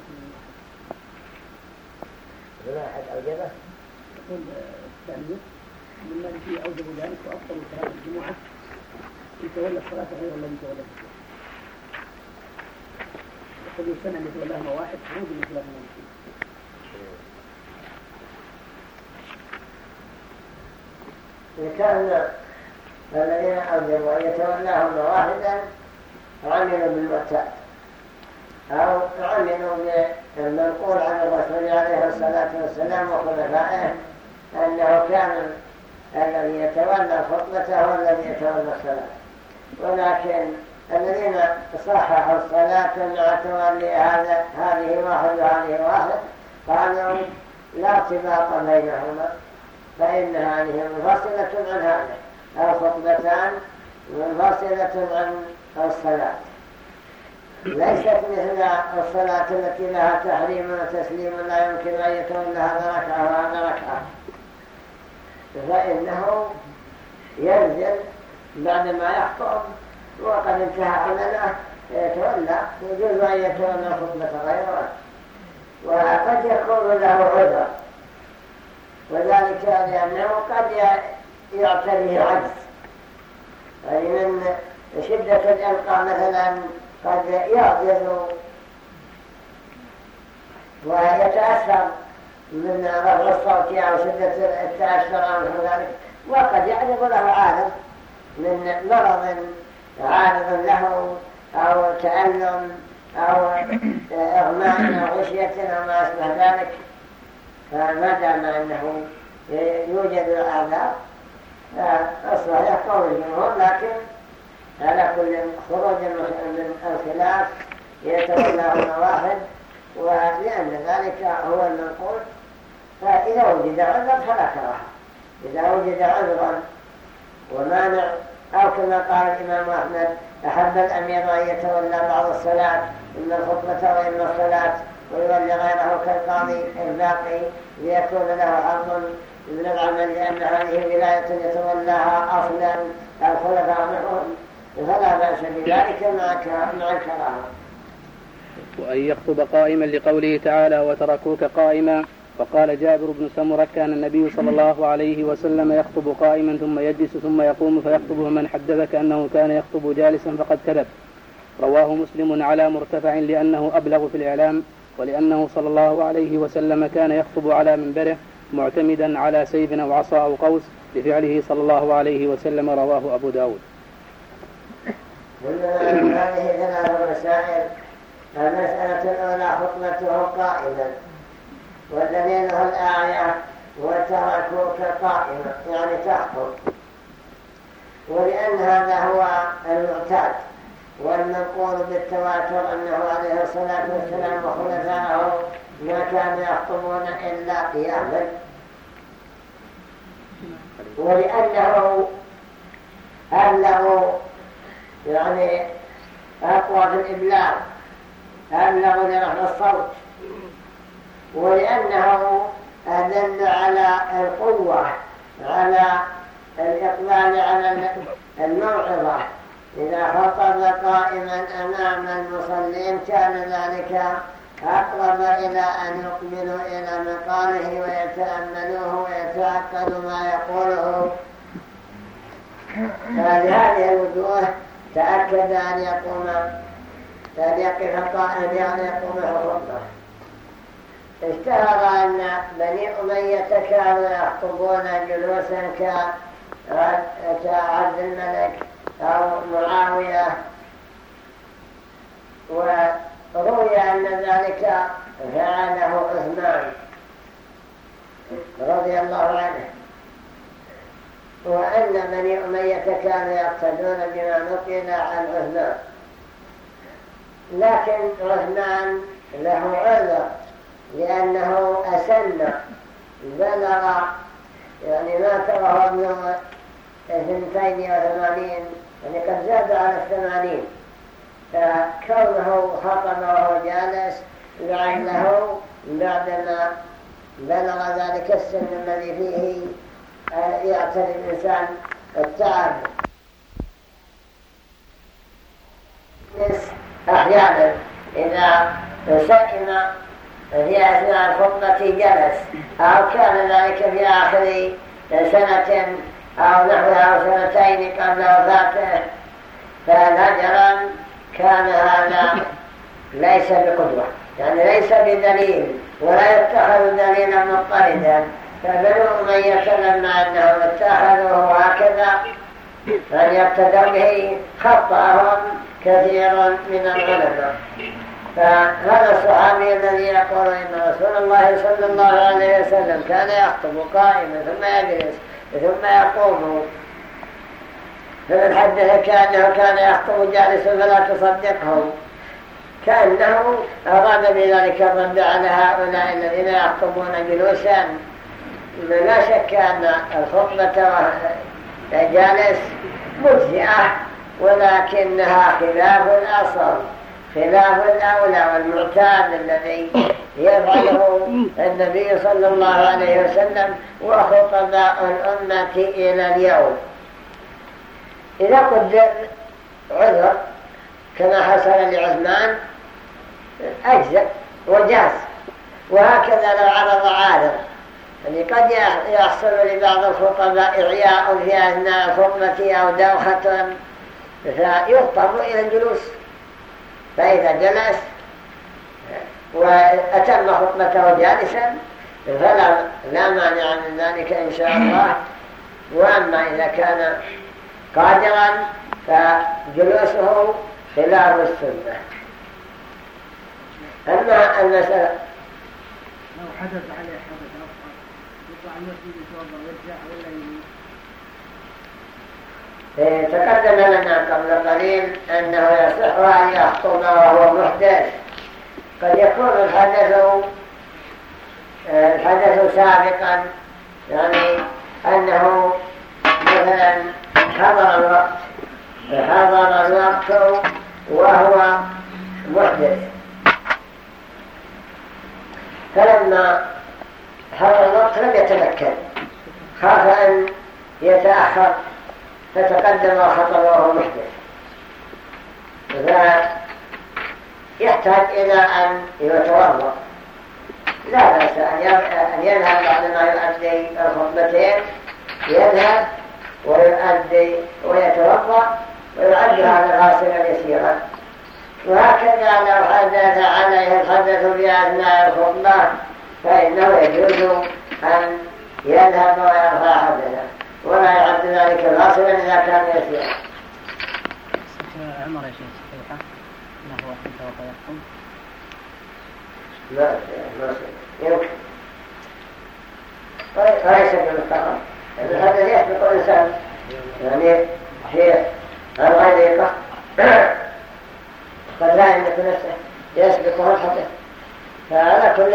يقول الثانية من الذي أوجب ذلك وأفضل صلاة الجمعة يتولى الصلاة غير الذي تولى الصلاة يقول السنة اللي تولاها واحد مو بالنسبة لنا إذا كان الذين أن يتولاهم واحدا عملوا بالمعتاد أو عملوا بالمنقول عن الرسول عليه الصلاة والسلام وخلفائه أنه كان الذي يتولى خطبته والذي يتولى الصلاة. ولكن الذين صححوا الصلاة مع تولي هذا هذه واحد وهذه واحد قالوا لا ارتباط بينهما. فإن هذه منفصلة عن هذا الخطبتان منفصلة عن الصلاة. ليست مثل الصلاة التي لها تحريم وتسليم لا يمكن أن يكون هذا ركعة وهذا ركعة فإنه ينزل بعدما يخطب وقد انتهى عمله يتولى يجوز أن يتولى الخطبة غيره. وقد يكون له عذر. وذلك لأنه قد يعتريه عجز. يعني من شدة الإلقاء مثلا قد يعجز ويتأثر من رفع الصوت أو شدة التأثر أو ذلك. وقد يعرض له عارض من مرض عارض له أو تألم أو إغماء أو غشية أو ما أشبه ذلك. فما دام أنه يوجد الأعذار فالصحيح قول الجمهور لكن على كل خروج من الخلاف يتولاه واحد ولأن ذلك هو المنقول. فإذا وجد عذر فلا كراهة. إذا وجد عذرا ومانع أو كما قال الإمام أحمد أحب الأمير أن يتولى بعض الصلاة إما الخطبة وإما الصلاة. ويولي غيره كالقاضي الباقي ليكون له حظ من العمل لأن هذه ولاية يتولاها أصلا الخلفاء منهم فلا بأس بذلك مع الكراهة وأن يخطب قائما لقوله تعالى وتركوك قائما وقال جابر بن سمرة كان النبي صلى الله عليه وسلم يخطب قائما ثم يجلس ثم يقوم فيخطب من حدثك أنه كان يخطب جالسا فقد كذب رواه مسلم على مرتفع لأنه أبلغ في الإعلام. ولأنه صلى الله عليه وسلم كان يخطب على منبره معتمدا على سيف أو عصا أو قوس لفعله صلى الله عليه وسلم رواه أبو داود. هذه ثلاث مسائل المسألة الأولى خطبته قائما ودليلها الآية وتركوك قائما يعني تخطب ولأن هذا هو المعتاد. والمنقول بالتواتر أنه عليه الصلاة والسلام وخلفائه ما كانوا يخطبون إلا قياما. ولأنه أبلغ يعني أقوى في الإبلاغ؟ أبلغ لرفع الصوت؟ ولأنه أدل على القوة على الإقبال على الموعظة. إذا خطب قائما أمام المصلين كان ذلك أقرب إلى أن يقبلوا إلى مقامه ويتأملوه ويتعقلوا ما يقوله. فلهذه الوجوه تأكد أن يقوم أن يقف قائما يعني يقوم الخطبة اشتهر أن بني أمية كانوا يخطبون جلوسا كعبد الملك. أو معاوية. وروي أن ذلك فعله عثمان رضي الله عنه. وأن بني أمية كانوا يقتدون بما نقل عن عثمان. لكن عثمان له عذر لأنه أسن بلغ يعني مات وهو ابن اثنتين وثمانين يعني قد زاد على الثمانين. فكونه خطب وهو جالس لعله بعدما بلغ ذلك السن الذي فيه يعتري الإنسان التعب أحيانا إذا سئم في أثناء الخطبة جلس أو كان ذلك في آخر سنة أو نحوها سنتين قبل وفاته فنجرا كان هذا ليس بقدوة يعني ليس بدليل ولا يتخذ دليلا مضطردا. فبنو أمية لما أنهم اتخذوه هكذا فليقتدوا به خطأهم كثير من العلماء فهذا الصحابي الذي يقول إن رسول الله صلى الله عليه وسلم كان يخطب قائما ثم يجلس ثم يقوم. فمن حدث كأنه كان يخطب جالسا فلا تصدقه. كأنه أراد بذلك الرد على هؤلاء الذين يخطبون جلوسا. لا شك أن الخطبة جالس مجزئة ولكنها خلاف الأصل. خلاف الأولى والمعتاد الذي يفعله النبي صلى الله عليه وسلم وخطباء الأمة إلى اليوم. إذا قدر عذر كما حصل لعثمان أجزأ وجاز. وهكذا لو عرض عارض. يعني قد يحصل لبعض الخطباء إعياء في أثناء الخطبة أو دوخة فيضطر إلى الجلوس. فإذا جلس وأتم خطبته جالسا فلا لا مانع من ذلك إن شاء الله. وأما إذا كان قادرا فجلوسه خلاف السنة. أما المسألة لو حدث عليه حدث أصغر يطلع المسجد يتوضأ ويرجع. تقدم لنا قبل قليل أنه يصح أن يخطب وهو محدث. قد يكون الحدث الحدث سابقا يعني أنه مثلا حضر الوقت حضر الوقت وهو محدث. فلما حضر الوقت لم يتمكن خاف أن يتأخر. فتقدم وخطب وهو محدث فيحتاج إلى أن يتوضأ. لا بأس أن يذهب بعدما يؤدي الخطبتين يذهب ويؤدي ويتوضأ ويؤدي هذا غاسلا يسيرا وهكذا لو حدث عليه الحدث في أثناء الخطبة فإنه يجوز أن يذهب ويرفع حدثه. ولا يعد ذلك غاسلا إذا كان يسيرا. عمر يا شيخ صحيحة؟ أنه حتى يحكم؟ لا يمكن. ليس بالمستقر هذا يسبق الإنسان يعني في الغليقة قد لا يملك نفسه. يسبقه الحدث فعلى كل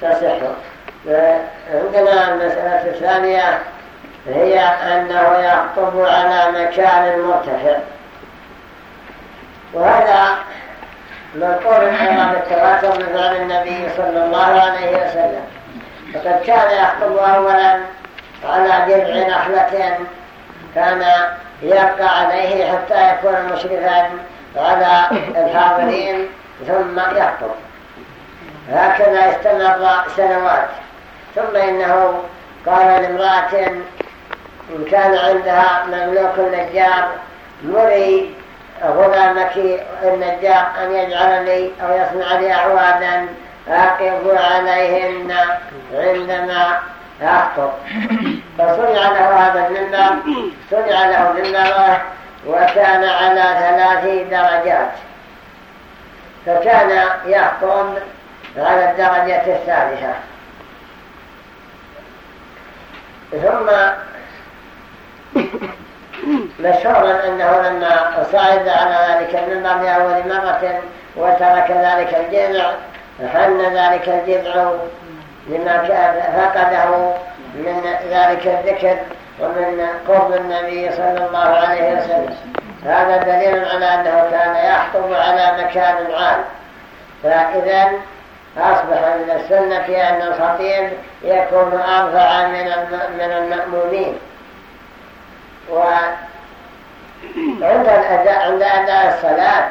تصح عندنا المسألة الثانية. هي أنه يخطب على مكان مرتفع. وهذا منقول أيضا بالتواتر من فعل النبي صلى الله عليه وسلم. فقد كان يخطب أولا على جذع نخلة كان يبقى عليه حتى يكون مشرفا على الحاضرين ثم يخطب. هكذا استمر سنوات. ثم إنه قال لامرأة إن كان عندها مملوك النجار مري غلامك النجار أن يجعل لي أو يصنع لي أعوادا أقف عليهن عندما أخطب. فصنع له هذا المنبر صنع له منبر وكان على ثلاث درجات. فكان يخطب على الدرجة الثالثة. ثم مشهورا أنه لما صعد على ذلك المنبر لأول مرة وترك ذلك الجذع حن ذلك الجذع لما فقده من ذلك الذكر ومن قرب النبي صلى الله عليه وسلم. هذا دليل على أنه كان يخطب على مكان عام. فإذا أصبح من السنة أن الخطيب يكون أرفع من المأمومين. وعند الأداء عند أداء الصلاة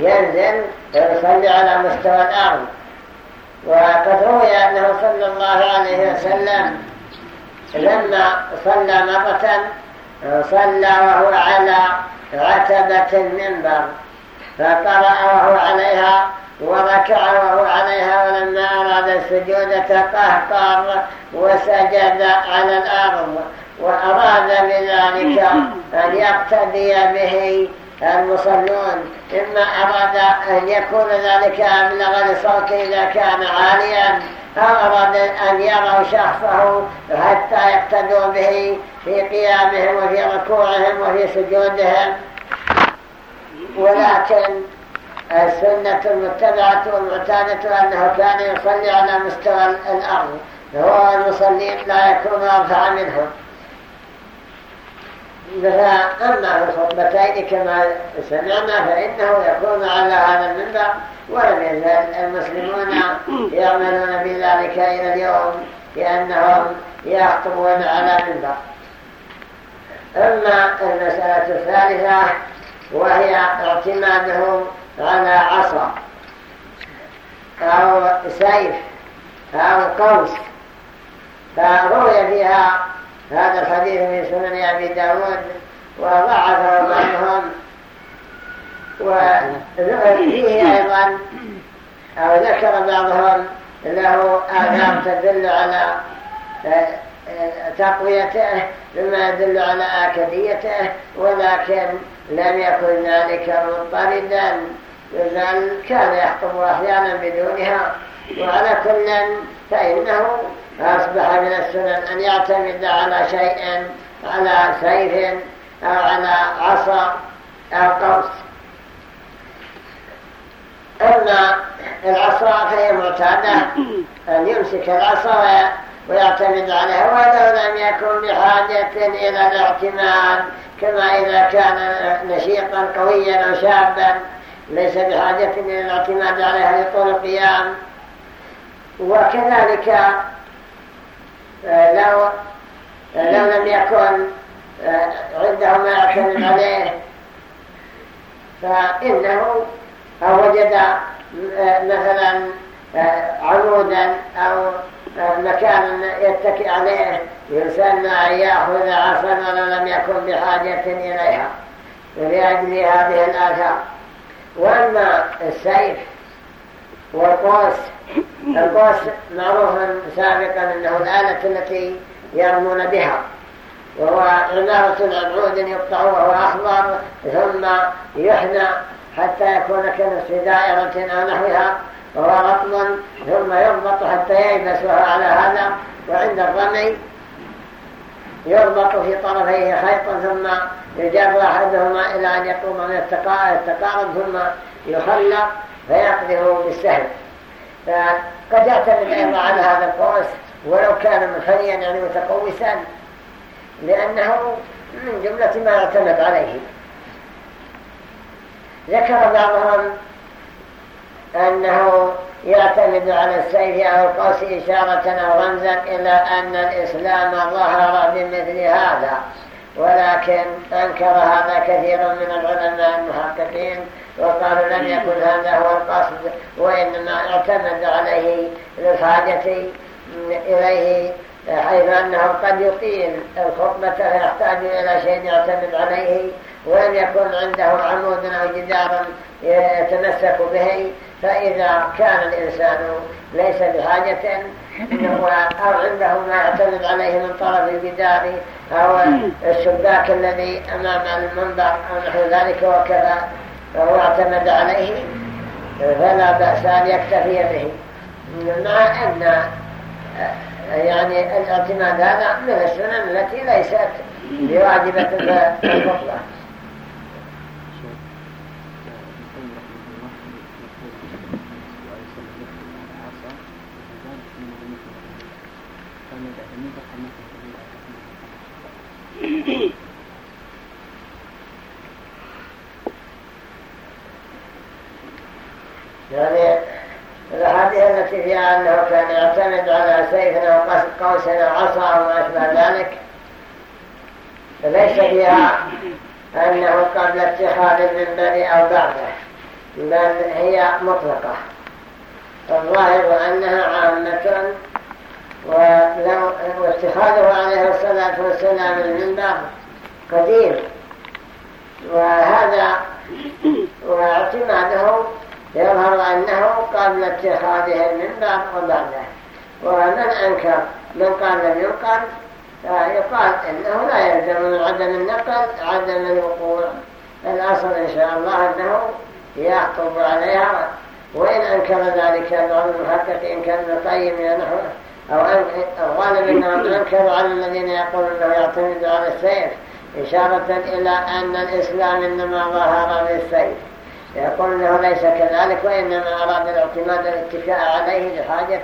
ينزل ويصلي على مستوى الأرض. وقد روي أنه صلى الله عليه وسلم لما صلى مرة صلى وهو على عتبة المنبر فقرأ وهو عليها وركع وهو عليها ولما أراد السجود تقهقر وسجد على الأرض وأراد بذلك أن يقتدي به المصلون. إما أراد أن يكون ذلك أبلغ لصوت إذا كان عاليا أو أراد أن يروا شخصه حتى يقتدوا به في قيامهم وفي ركوعهم وفي سجودهم. ولكن السنة المتبعة والمعتادة أنه كان يصلي على مستوى الأرض فهو المصلين لا يكون أرفع منهم فأما الخطبتين كما سمعنا فإنه يكون على هذا المنبر ولم يزال المسلمون يعملون بذلك إلى اليوم لأنهم يخطبون على المنبر أما المسألة الثالثة وهي اعتمادهم على عصا. أو سيف. أو قوس. فروي فيها هذا الحديث في سنن أبي داود وضعفه بعضهم وفيه أيضا أو ذكر بعضهم له آثار تدل على تقويته مما يدل على آكديته ولكن لم يكن ذلك مضطردا. بل كان يخطب أحيانا بدونها وعلى كل فإنه أصبح من السنن أن يعتمد على شيء على سيف أو على عصا أو قوس. أما العصا فهي معتادة أن يمسك العصا ويعتمد عليها ولو لم يكن بحاجة إلى الاعتماد كما إذا كان نشيطا قويا أو شابا. ليس بحاجة إلى الاعتماد عليها لطول القيام وكذلك آه، لو لو لم يكن آه، عنده ما يعتمد عليه فإنه وجد آه، مثلا عمودا أو مكان يتكئ عليه يسمى أن يأخذ عصا ولو لم يكن بحاجة إليها لأجل هذه الآثار. وأما السيف والقوس القوس معروف سابقا أنه الآلة التي يرمون بها وهو عمارة العبعود يقطع وهو أخضر ثم يحنى حتى يكون كنصف دائرة أو نحوها وهو رطب ثم يربط حتى ييبس وهو على هذا وعند الرمي يربط في طرفيه خيطا ثم يجر أحدهما إلى أن يقوم من التقارب ثم يخلق فيقذف بالسهل فقد يعتمد أيضا على هذا القوس ولو كان منحنيا يعني متقوسا لأنه من جملة ما يعتمد عليه. ذكر بعضهم أنه يعتمد على السيف أو القوس إشارة أو رمزا إلى أن الإسلام ظهر بمثل هذا. ولكن أنكر هذا كثير من العلماء المحققين وقالوا لم يكن هذا هو القصد وإنما اعتمد عليه للحاجة إليه حيث أنه قد يطيل الخطبة فيحتاج إلى شيء يعتمد عليه ولم يكن عنده عمود أو جدار يتمسك به. فإذا كان الإنسان ليس بحاجة أو عنده ما يعتمد عليه من طرف الجدار أو الشباك الذي أمام المنبر أو نحو ذلك وكذا فهو اعتمد عليه فلا بأس أن يكتفي به. مع أن يعني الاعتماد هذا من السنن التي ليست بواجبة في الخطبة يعني الأحاديث التي فيها أنه كان يعتمد على سيف أو قوس أو عصا أو ما أشبه ذلك فليس فيها أنه قبل اتخاذ المنبر أو بعده بل هي مطلقة الظاهر أنها عامة ولو واتخاذه عليه الصلاة والسلام المنبر قديم وهذا واعتماده يظهر أنه قبل اتخاذه المنبر وبعده ومن أنكر من قال لم ينقل فيقال إنه لا يلزم من عدم النقل عدم الوقوع الأصل إن شاء الله أنه يخطب عليها وإن أنكر ذلك بعض المحققين كان طيب نحوه أو غالب أنهم أنكروا على الذين يقولون أنه يعتمد على السيف إلى أن الإسلام إنما ظهر بالسيف. يقول أنه ليس كذلك وإنما أراد الاعتماد الاتكاء عليه لحاجة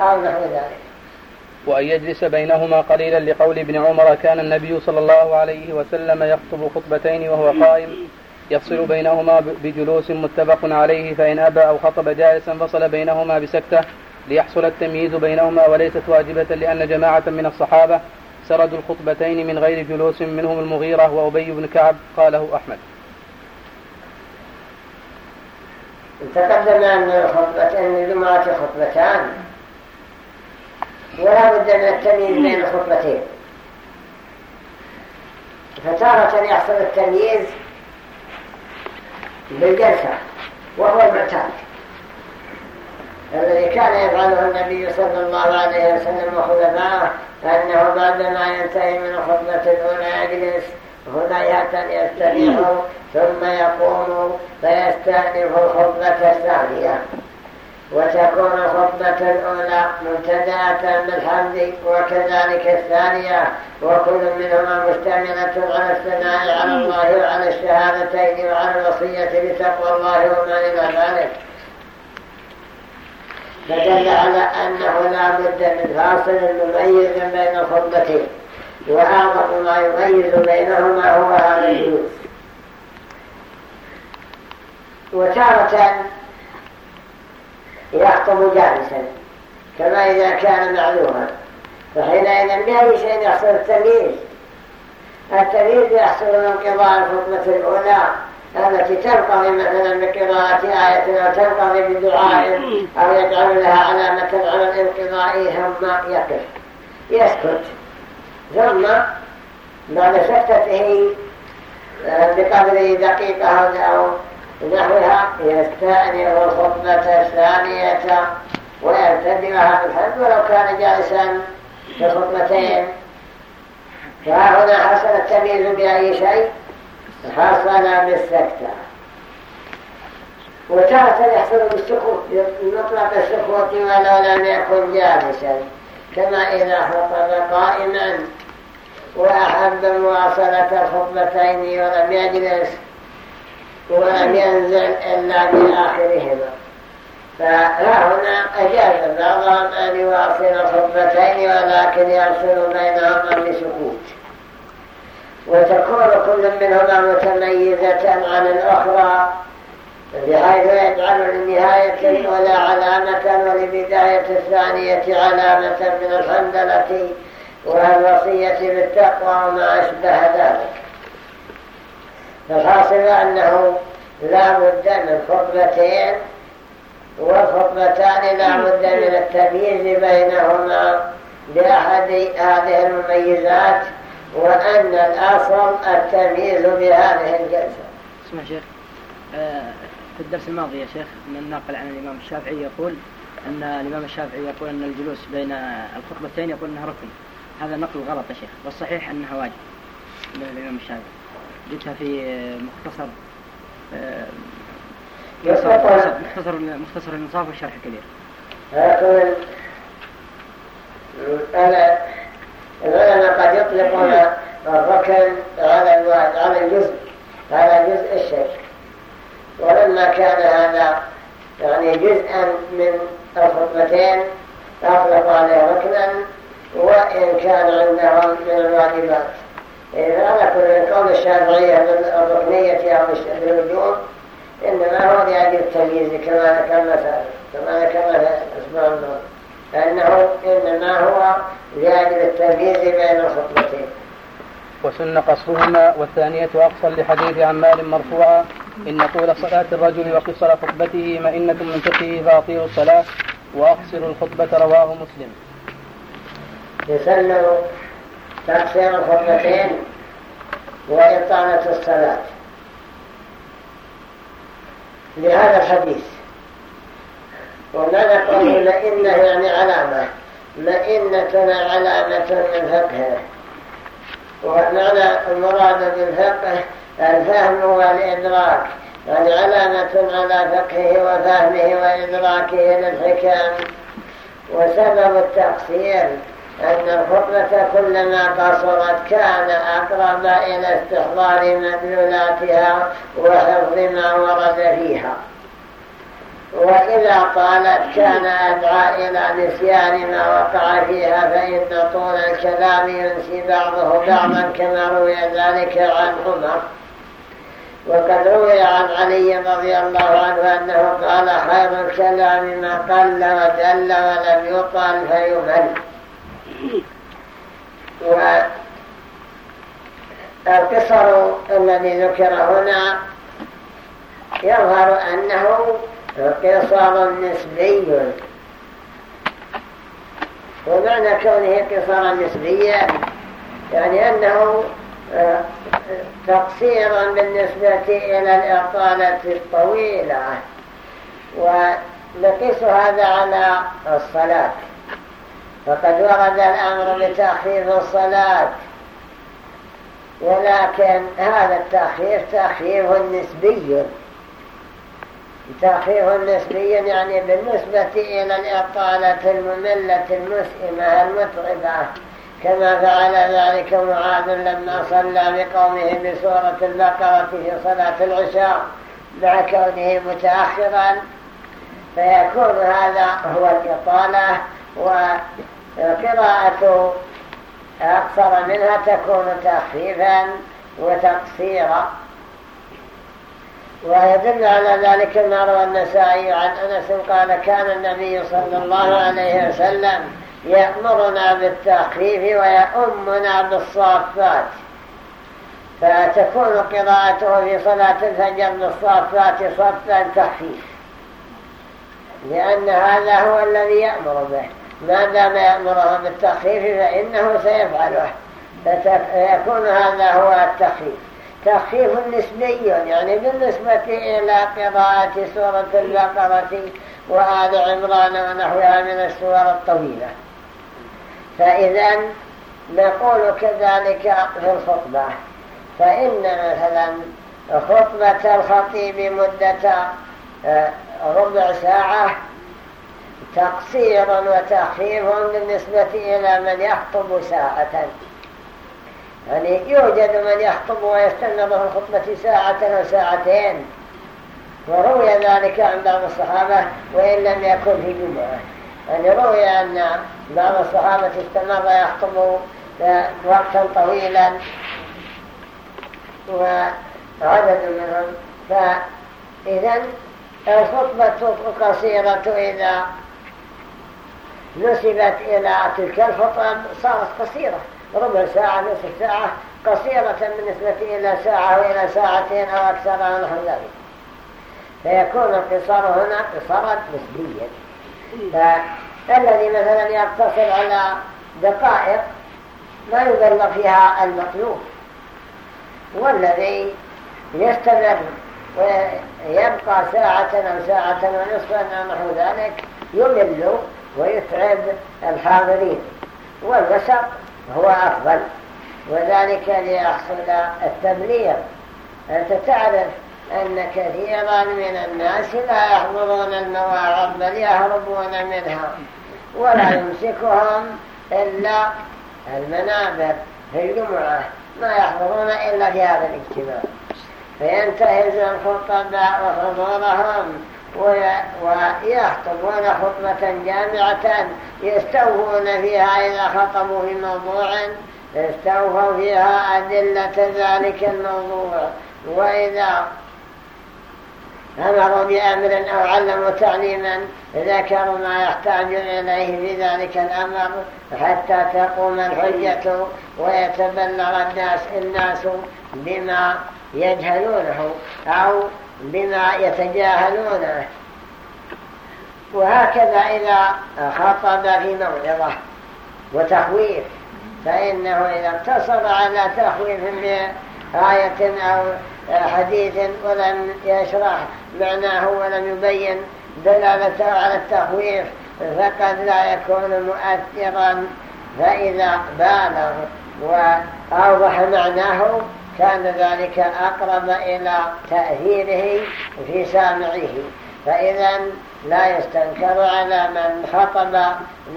أو نحو ذلك. وأن يجلس بينهما قليلا لقول ابن عمر كان النبي صلى الله عليه وسلم يخطب خطبتين وهو قائم يفصل بينهما بجلوس متفق عليه فإن أبى أو خطب جالسا فصل بينهما بسكتة ليحصل التمييز بينهما وليست واجبة لأن جماعة من الصحابة سردوا الخطبتين من غير جلوس منهم المغيرة وأبي بن كعب قاله أحمد. تقدم أن الخطبتين الجمعة خطبتان. ولا بد من التمييز بين الخطبتين. فتارة يحصل التمييز بالجلسة وهو المعتاد. الذي كان يفعله النبي صلى الله عليه وسلم وخلفاءه أنه بعدما ينتهي من الخطبة الأولى يجلس هنيهة يستريح ثم يقوم فيستأنف الخطبة الثانية. وتكون الخطبة الأولى مبتدأة بالحمد وكذلك الثانية وكل منهما مشتملة على الثناء على الله وعلى الشهادتين وعلى الوصية بتقوى الله وما إلى ذلك. فدل على أنه لا بد من فاصل مميز بين الخطبتين وأعظم ما يميز بينهما هو هذا الجلوس. وتارة يخطب جالسا كما إذا كان معلوما فحينئذ بأي شيء يحصل التمييز. التمييز يحصل من الخطبة الأولى التي تنقضي مثلا بقراءة آية أو تنقضي بدعاء أو يجعل لها علامة على الانقضاء ثم يقف يسكت. ثم بعد سكتته آه، بقدر دقيقة أو نحوها يستأنف الخطبة الثانية ويبتدئها بالحمد ولو كان جالسا في خطبتين. فهنا حصل التمييز بأي شيء؟ حصل بالسكتة وتارة يحصل بالسكوت مطلق السكوت ولو لم يكن جالسا كما إذا خطب قائما وأحب مواصلة الخطبتين ولم يجلس ولم ينزل إلا بآخرهما. فهنا أجاز بعضهم أن يواصل الخطبتين ولكن يرسل بينهما بسكوت. وتكون كل منهما متميزة عن الأخرى بحيث يجعل للنهاية الأولى علامة ولبداية الثانية علامة من الحمدلة والوصية بالتقوى وما أشبه ذلك. فالحاصل أنه لا بد من خطبتين والخطبتان لا بد من التمييز بينهما بأحد هذه المميزات. وأن الأصل التمييز بهذه الجلسة. اسمع شيخ آه، في الدرس الماضي يا شيخ من الناقل عن الإمام الشافعي يقول أن الإمام الشافعي يقول أن الجلوس بين الخطبتين يقول أنها ركن. هذا نقل غلط يا شيخ والصحيح أنها واجب من الإمام الشافعي. جبتها في مختصر آه، مختصر مختصر الانصاف والشرح الكبير. أنا العلماء قد يطلقون الركن على على الجزء على جزء الشيء. ولما كان هذا يعني جزءا من الخطبتين أطلقوا عليه ركنا وإن كان عندهم من الواجبات. على كل قول الشافعية الركنية أو الوجوب إنما هو لأجل التمييز كما ذكرنا كما ذكرنا الأسبوع الماضي أنه إنما هو لأجل التمييز بين الخطبتين. وسن قصرهما والثانية أقصى لحديث عمال مرفوعا. إن طول صلاة الرجل وقصر خطبته مئنة من فقهه فأطيعوا الصلاة وأقصروا الخطبة رواه مسلم. يسن تقصير الخطبتين وإطالة الصلاة. لهذا الحديث ومعنى قوله لإنه يعني علامة. لإنة علامة من فقهه ومعنى المراد بالفقه الفهم والإدراك. يعني علامة على فقهه وفهمه وإدراكه للحكام وسبب التقصير أن الخطبة كلما قصرت كان أقرب إلى استحضار مدلولاتها وحفظ ما ورد فيها. وإذا قالت كان أدعى إلى نسيان ما وقع فيها فإن طول الكلام ينسي بعضه بعضا كما روي ذلك عن عمر. وقد روي عن علي رضي الله عنه أنه قال خير الكلام ما قل ودل ولم يقال فيمل. والقصر الذي ذكر هنا يظهر أنه قصر نسبي ومعنى كونه قصرا نسبيا يعني. أنه تقصيرا بالنسبة إلى الإطالة الطويلة. ونقيس هذا على الصلاة. فقد ورد الأمر بتأخير الصلاة. ولكن هذا التأخير تأخير نسبي. تأخير نسبي يعني بالنسبة إلى الإطالة المملة المسئمة المتعبة كما فعل ذلك معاذ لما صلى بقومه بسورة البقرة في صلاة العشاء مع كونه متأخرا. فيكون هذا هو الإطالة وقراءة أكثر منها تكون تخفيفا وتقصيرا. ويدل على ذلك ما روى النسائي عن أنس قال كان النبي صلى الله عليه وسلم يأمرنا بالتخفيف ويأمنا بالصافات. فتكون قراءته في صلاة الفجر بالصافات صفا تخفيف. لأن هذا هو الذي يأمر به. ما دام يأمره بالتخفيف؟ فإنه سيفعله. فيكون هذا هو التخفيف. تخفيف نسبي يعني بالنسبة إلى قراءة سورة البقرة وآل عمران ونحوها من السور الطويلة. فإذا نقول كذلك في الخطبة فإن مثلا خطبة الخطيب مدة آه، ربع ساعة تقصير وتخفيف بالنسبة إلى من يخطب ساعة. يعني يوجد من يخطب ويستمر في الخطبة ساعة أو ساعتين وروي ذلك عن بعض الصحابة وإن لم يكن في جمعة. يعني روي أن بعض الصحابة استمر يخطب وقتا طويلا. وعدد منهم. فإذا الخطبة القصيرة إذا نسبت إلى تلك الخطب صارت قصيرة. ربع ساعة نصف ساعة قصيرة بالنسبة إلى ساعة وإلى ساعتين أو أكثر أو نحو ذلك. فيكون القصار هنا قصارا نسبيا. فالذي مثلا يقتصر على دقائق ما يبلغ فيها المطلوب. والذي يستمر ويبقى ساعة أو ساعة ونصفا أو نحو ذلك يمل ويتعب الحاضرين. والوسط هو أفضل. وذلك ليحصل التبليغ. أنت تعرف أن كثيرا من الناس لا يحضرون المواعظ بل يهربون منها ولا يمسكهم إلا المنابر في الجمعة ما يحضرون إلا في هذا الاجتماع. فينتهز الخطباء وحضورهم. ويخطبون خطبة جامعة يستوفون فيها إذا خطبوا في موضوع استوفوا فيها أدلة ذلك الموضوع. وإذا أمروا بأمر أو علموا تعليما ذكروا ما يحتاج إليه في ذلك الأمر حتى تقوم الحجة ويتبلغ الناس الناس بما يجهلونه أو بما يتجاهلونه وهكذا إذا خطب في موعظة وتخويف فإنه إذا اقتصر على تخويف بآية أو حديث ولم يشرح معناه ولم يبين دلالته على التخويف فقد لا يكون مؤثرا فإذا بالغ وأوضح معناه كان ذلك أقرب إلى تأثيره في سامعه فإذا لا يستنكر على من خطب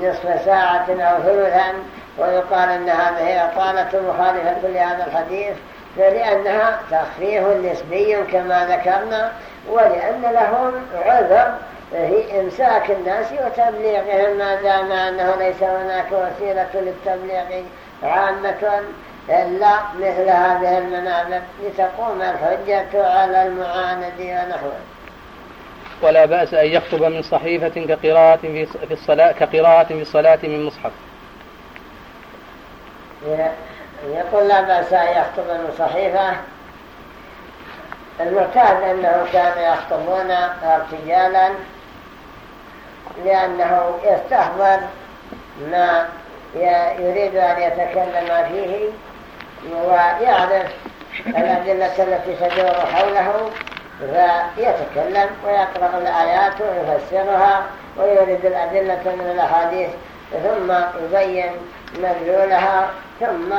نصف ساعة أو ثلثا ويقال أن هذه طالة مخالفة لهذا الحديث فلأنها تخفيف نسبي كما ذكرنا ولأن لهم عذر في إمساك الناس وتبليغهم ما دام أنه ليس هناك وسيلة للتبليغ عامة. إلا مثل هذه المنابر لتقوم الحجة على المعاند ونحوه. ولا بأس أن يخطب من صحيفة كقراءة في الصلاة كقراءة في الصلاة من مصحف. يقول لا بأس أن يخطب من صحيفة. المعتاد أنه كان يخطبون ارتجالا لأنه يستحضر ما يريد أن يتكلم فيه. ويعرف الأدلة التي تدور حوله فيتكلم ويقرأ الآيات ويفسرها ويريد الأدلة من الأحاديث ثم يبين مدلولها ثم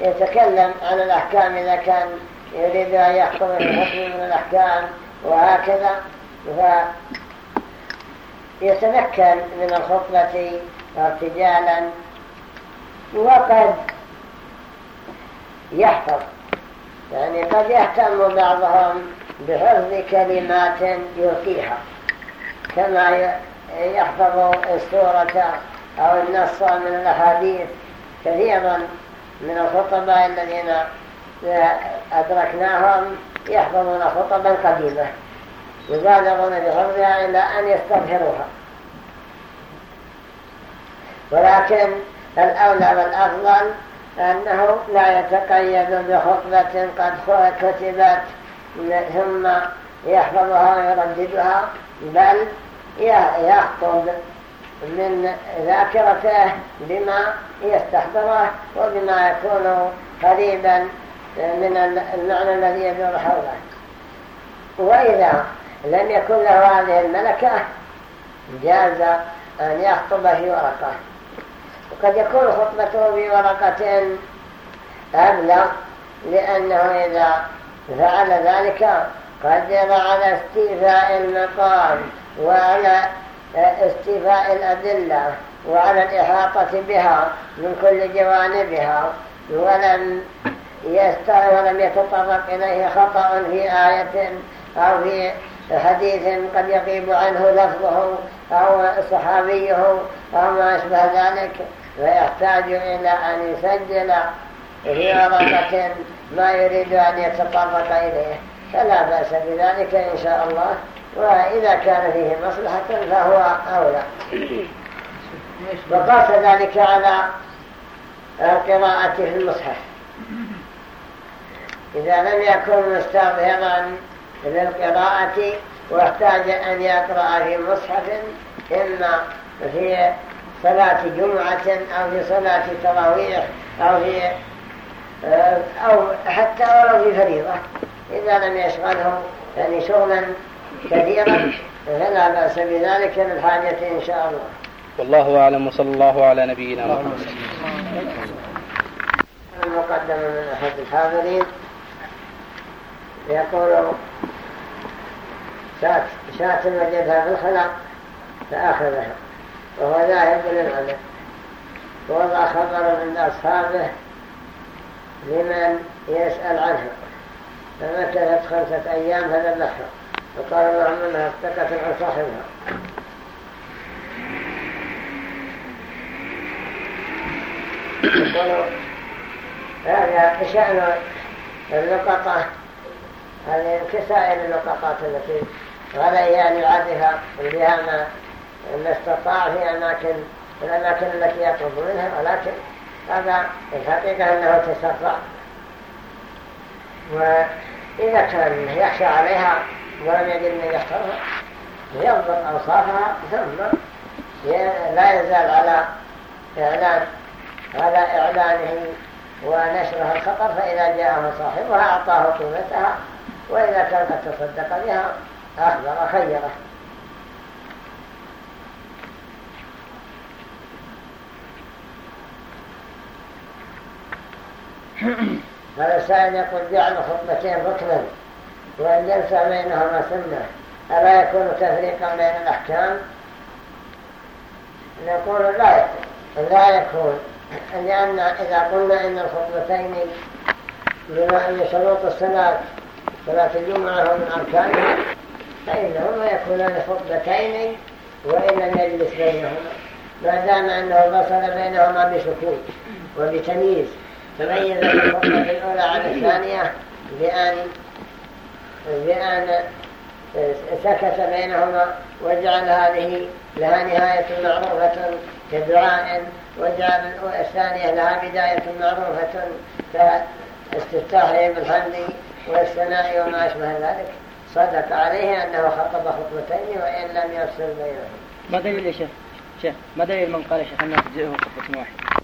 يتكلم عن الأحكام إذا كان يريد أن يحكم في حكم من الأحكام وهكذا. فيتمكن من الخطبة ارتجالا وقد يحفظ. يعني قد يهتم بعضهم بحفظ كلمات يلقيها. كما يحفظ السورة أو النص من الأحاديث كثيرا من الخطباء الذين أدركناهم يحفظون خطبا قديمة. يبالغون بحفظها إلى أن يستظهروها. ولكن الأولى والأفضل أنه لا يتقيد بخطبة قد كتبت ثم يحفظها ويرددها بل يخطب من ذاكرته بما يستحضره وبما يكون قريبا من المعنى الذي يدور حوله. وإذا لم يكن له هذه الملكة جاز أن يخطب في ورقة. وقد يكون خطبته في ورقة أبلغ لأنه إذا فعل ذلك قدر على استيفاء المقام وعلى استيفاء الأدلة وعلى الإحاطة بها من كل جوانبها ولم ولم يتطرق إليه خطأ في آية أو في حديث قد يغيب عنه لفظه أو صحابيه أو ما أشبه ذلك. فيحتاج إلى أن يسجل في ورقة ما يريد أن يتطرق إليه. فلا بأس بذلك إن شاء الله. وإذا كان فيه مصلحة فهو أولى. وقاس ذلك على قراءته في المصحف. إذا لم يكن مستظهرا للقراءة واحتاج أن يقرأ في مصحف إما في صلاة جمعة أو في صلاة تراويح أو في أو حتى ولو في فريضة. إذا لم يشغله يعني شغلا كثيرا فلا بأس بذلك للحاجة إن شاء الله. والله أعلم وصلى الله على نبينا محمد. المقدم من أحد الحاضرين يقول شات شات وجدها في الخلق فأخذها. وهو ذاهب للعلم ووضع خبر من أصحابه لمن يسأل عنها فمكثت خمسة أيام فذبحها وقال اللهم إنها افتكت عن صاحبها. هذا شأن اللقطة هذه كسائر اللقطات التي غليها لعدها بها ما استطاع في أماكن الأماكن التي يطلب منها ولكن هذا الحقيقة أنه تسرع. وإذا كان يخشى عليها ولم يجد من يختارها يضبط أوصافها ثم لا يزال على إعلان على إعلانه ونشرها الخطر فإذا جاءه صاحبها أعطاه قيمتها وإذا كان قد تصدق بها أخبر خيره. هذا السائل يقول جعل خطبتين ركنا والجلسة بينهما سنة. ألا يكون تفريقا بين الأحكام؟ نقول لا. يكون لا يكون. لأن إذا قلنا إن الخطبتين بما أن شروط الصلاة صلاة الجمعة من أركانها فإنهما يكونان خطبتين وإن لم يجلس بينهما. ما دام أنه بصل بينهما بسكون وبتمييز تميز الخطبة الأولى عن الثانية بأن بأن سكت بينهما وجعل هذه لها نهاية معروفة كدعاء وجعل الثانية لها بداية معروفة كاستفتاح بالحمد والثناء وما أشبه ذلك. صدق عليه أنه خطب خطبتين وإن لم يفصل بينهم ما دليل يا شيخ؟ شيخ ما دليل من قال يا شيخ أنه تجزئه خطبة واحدة؟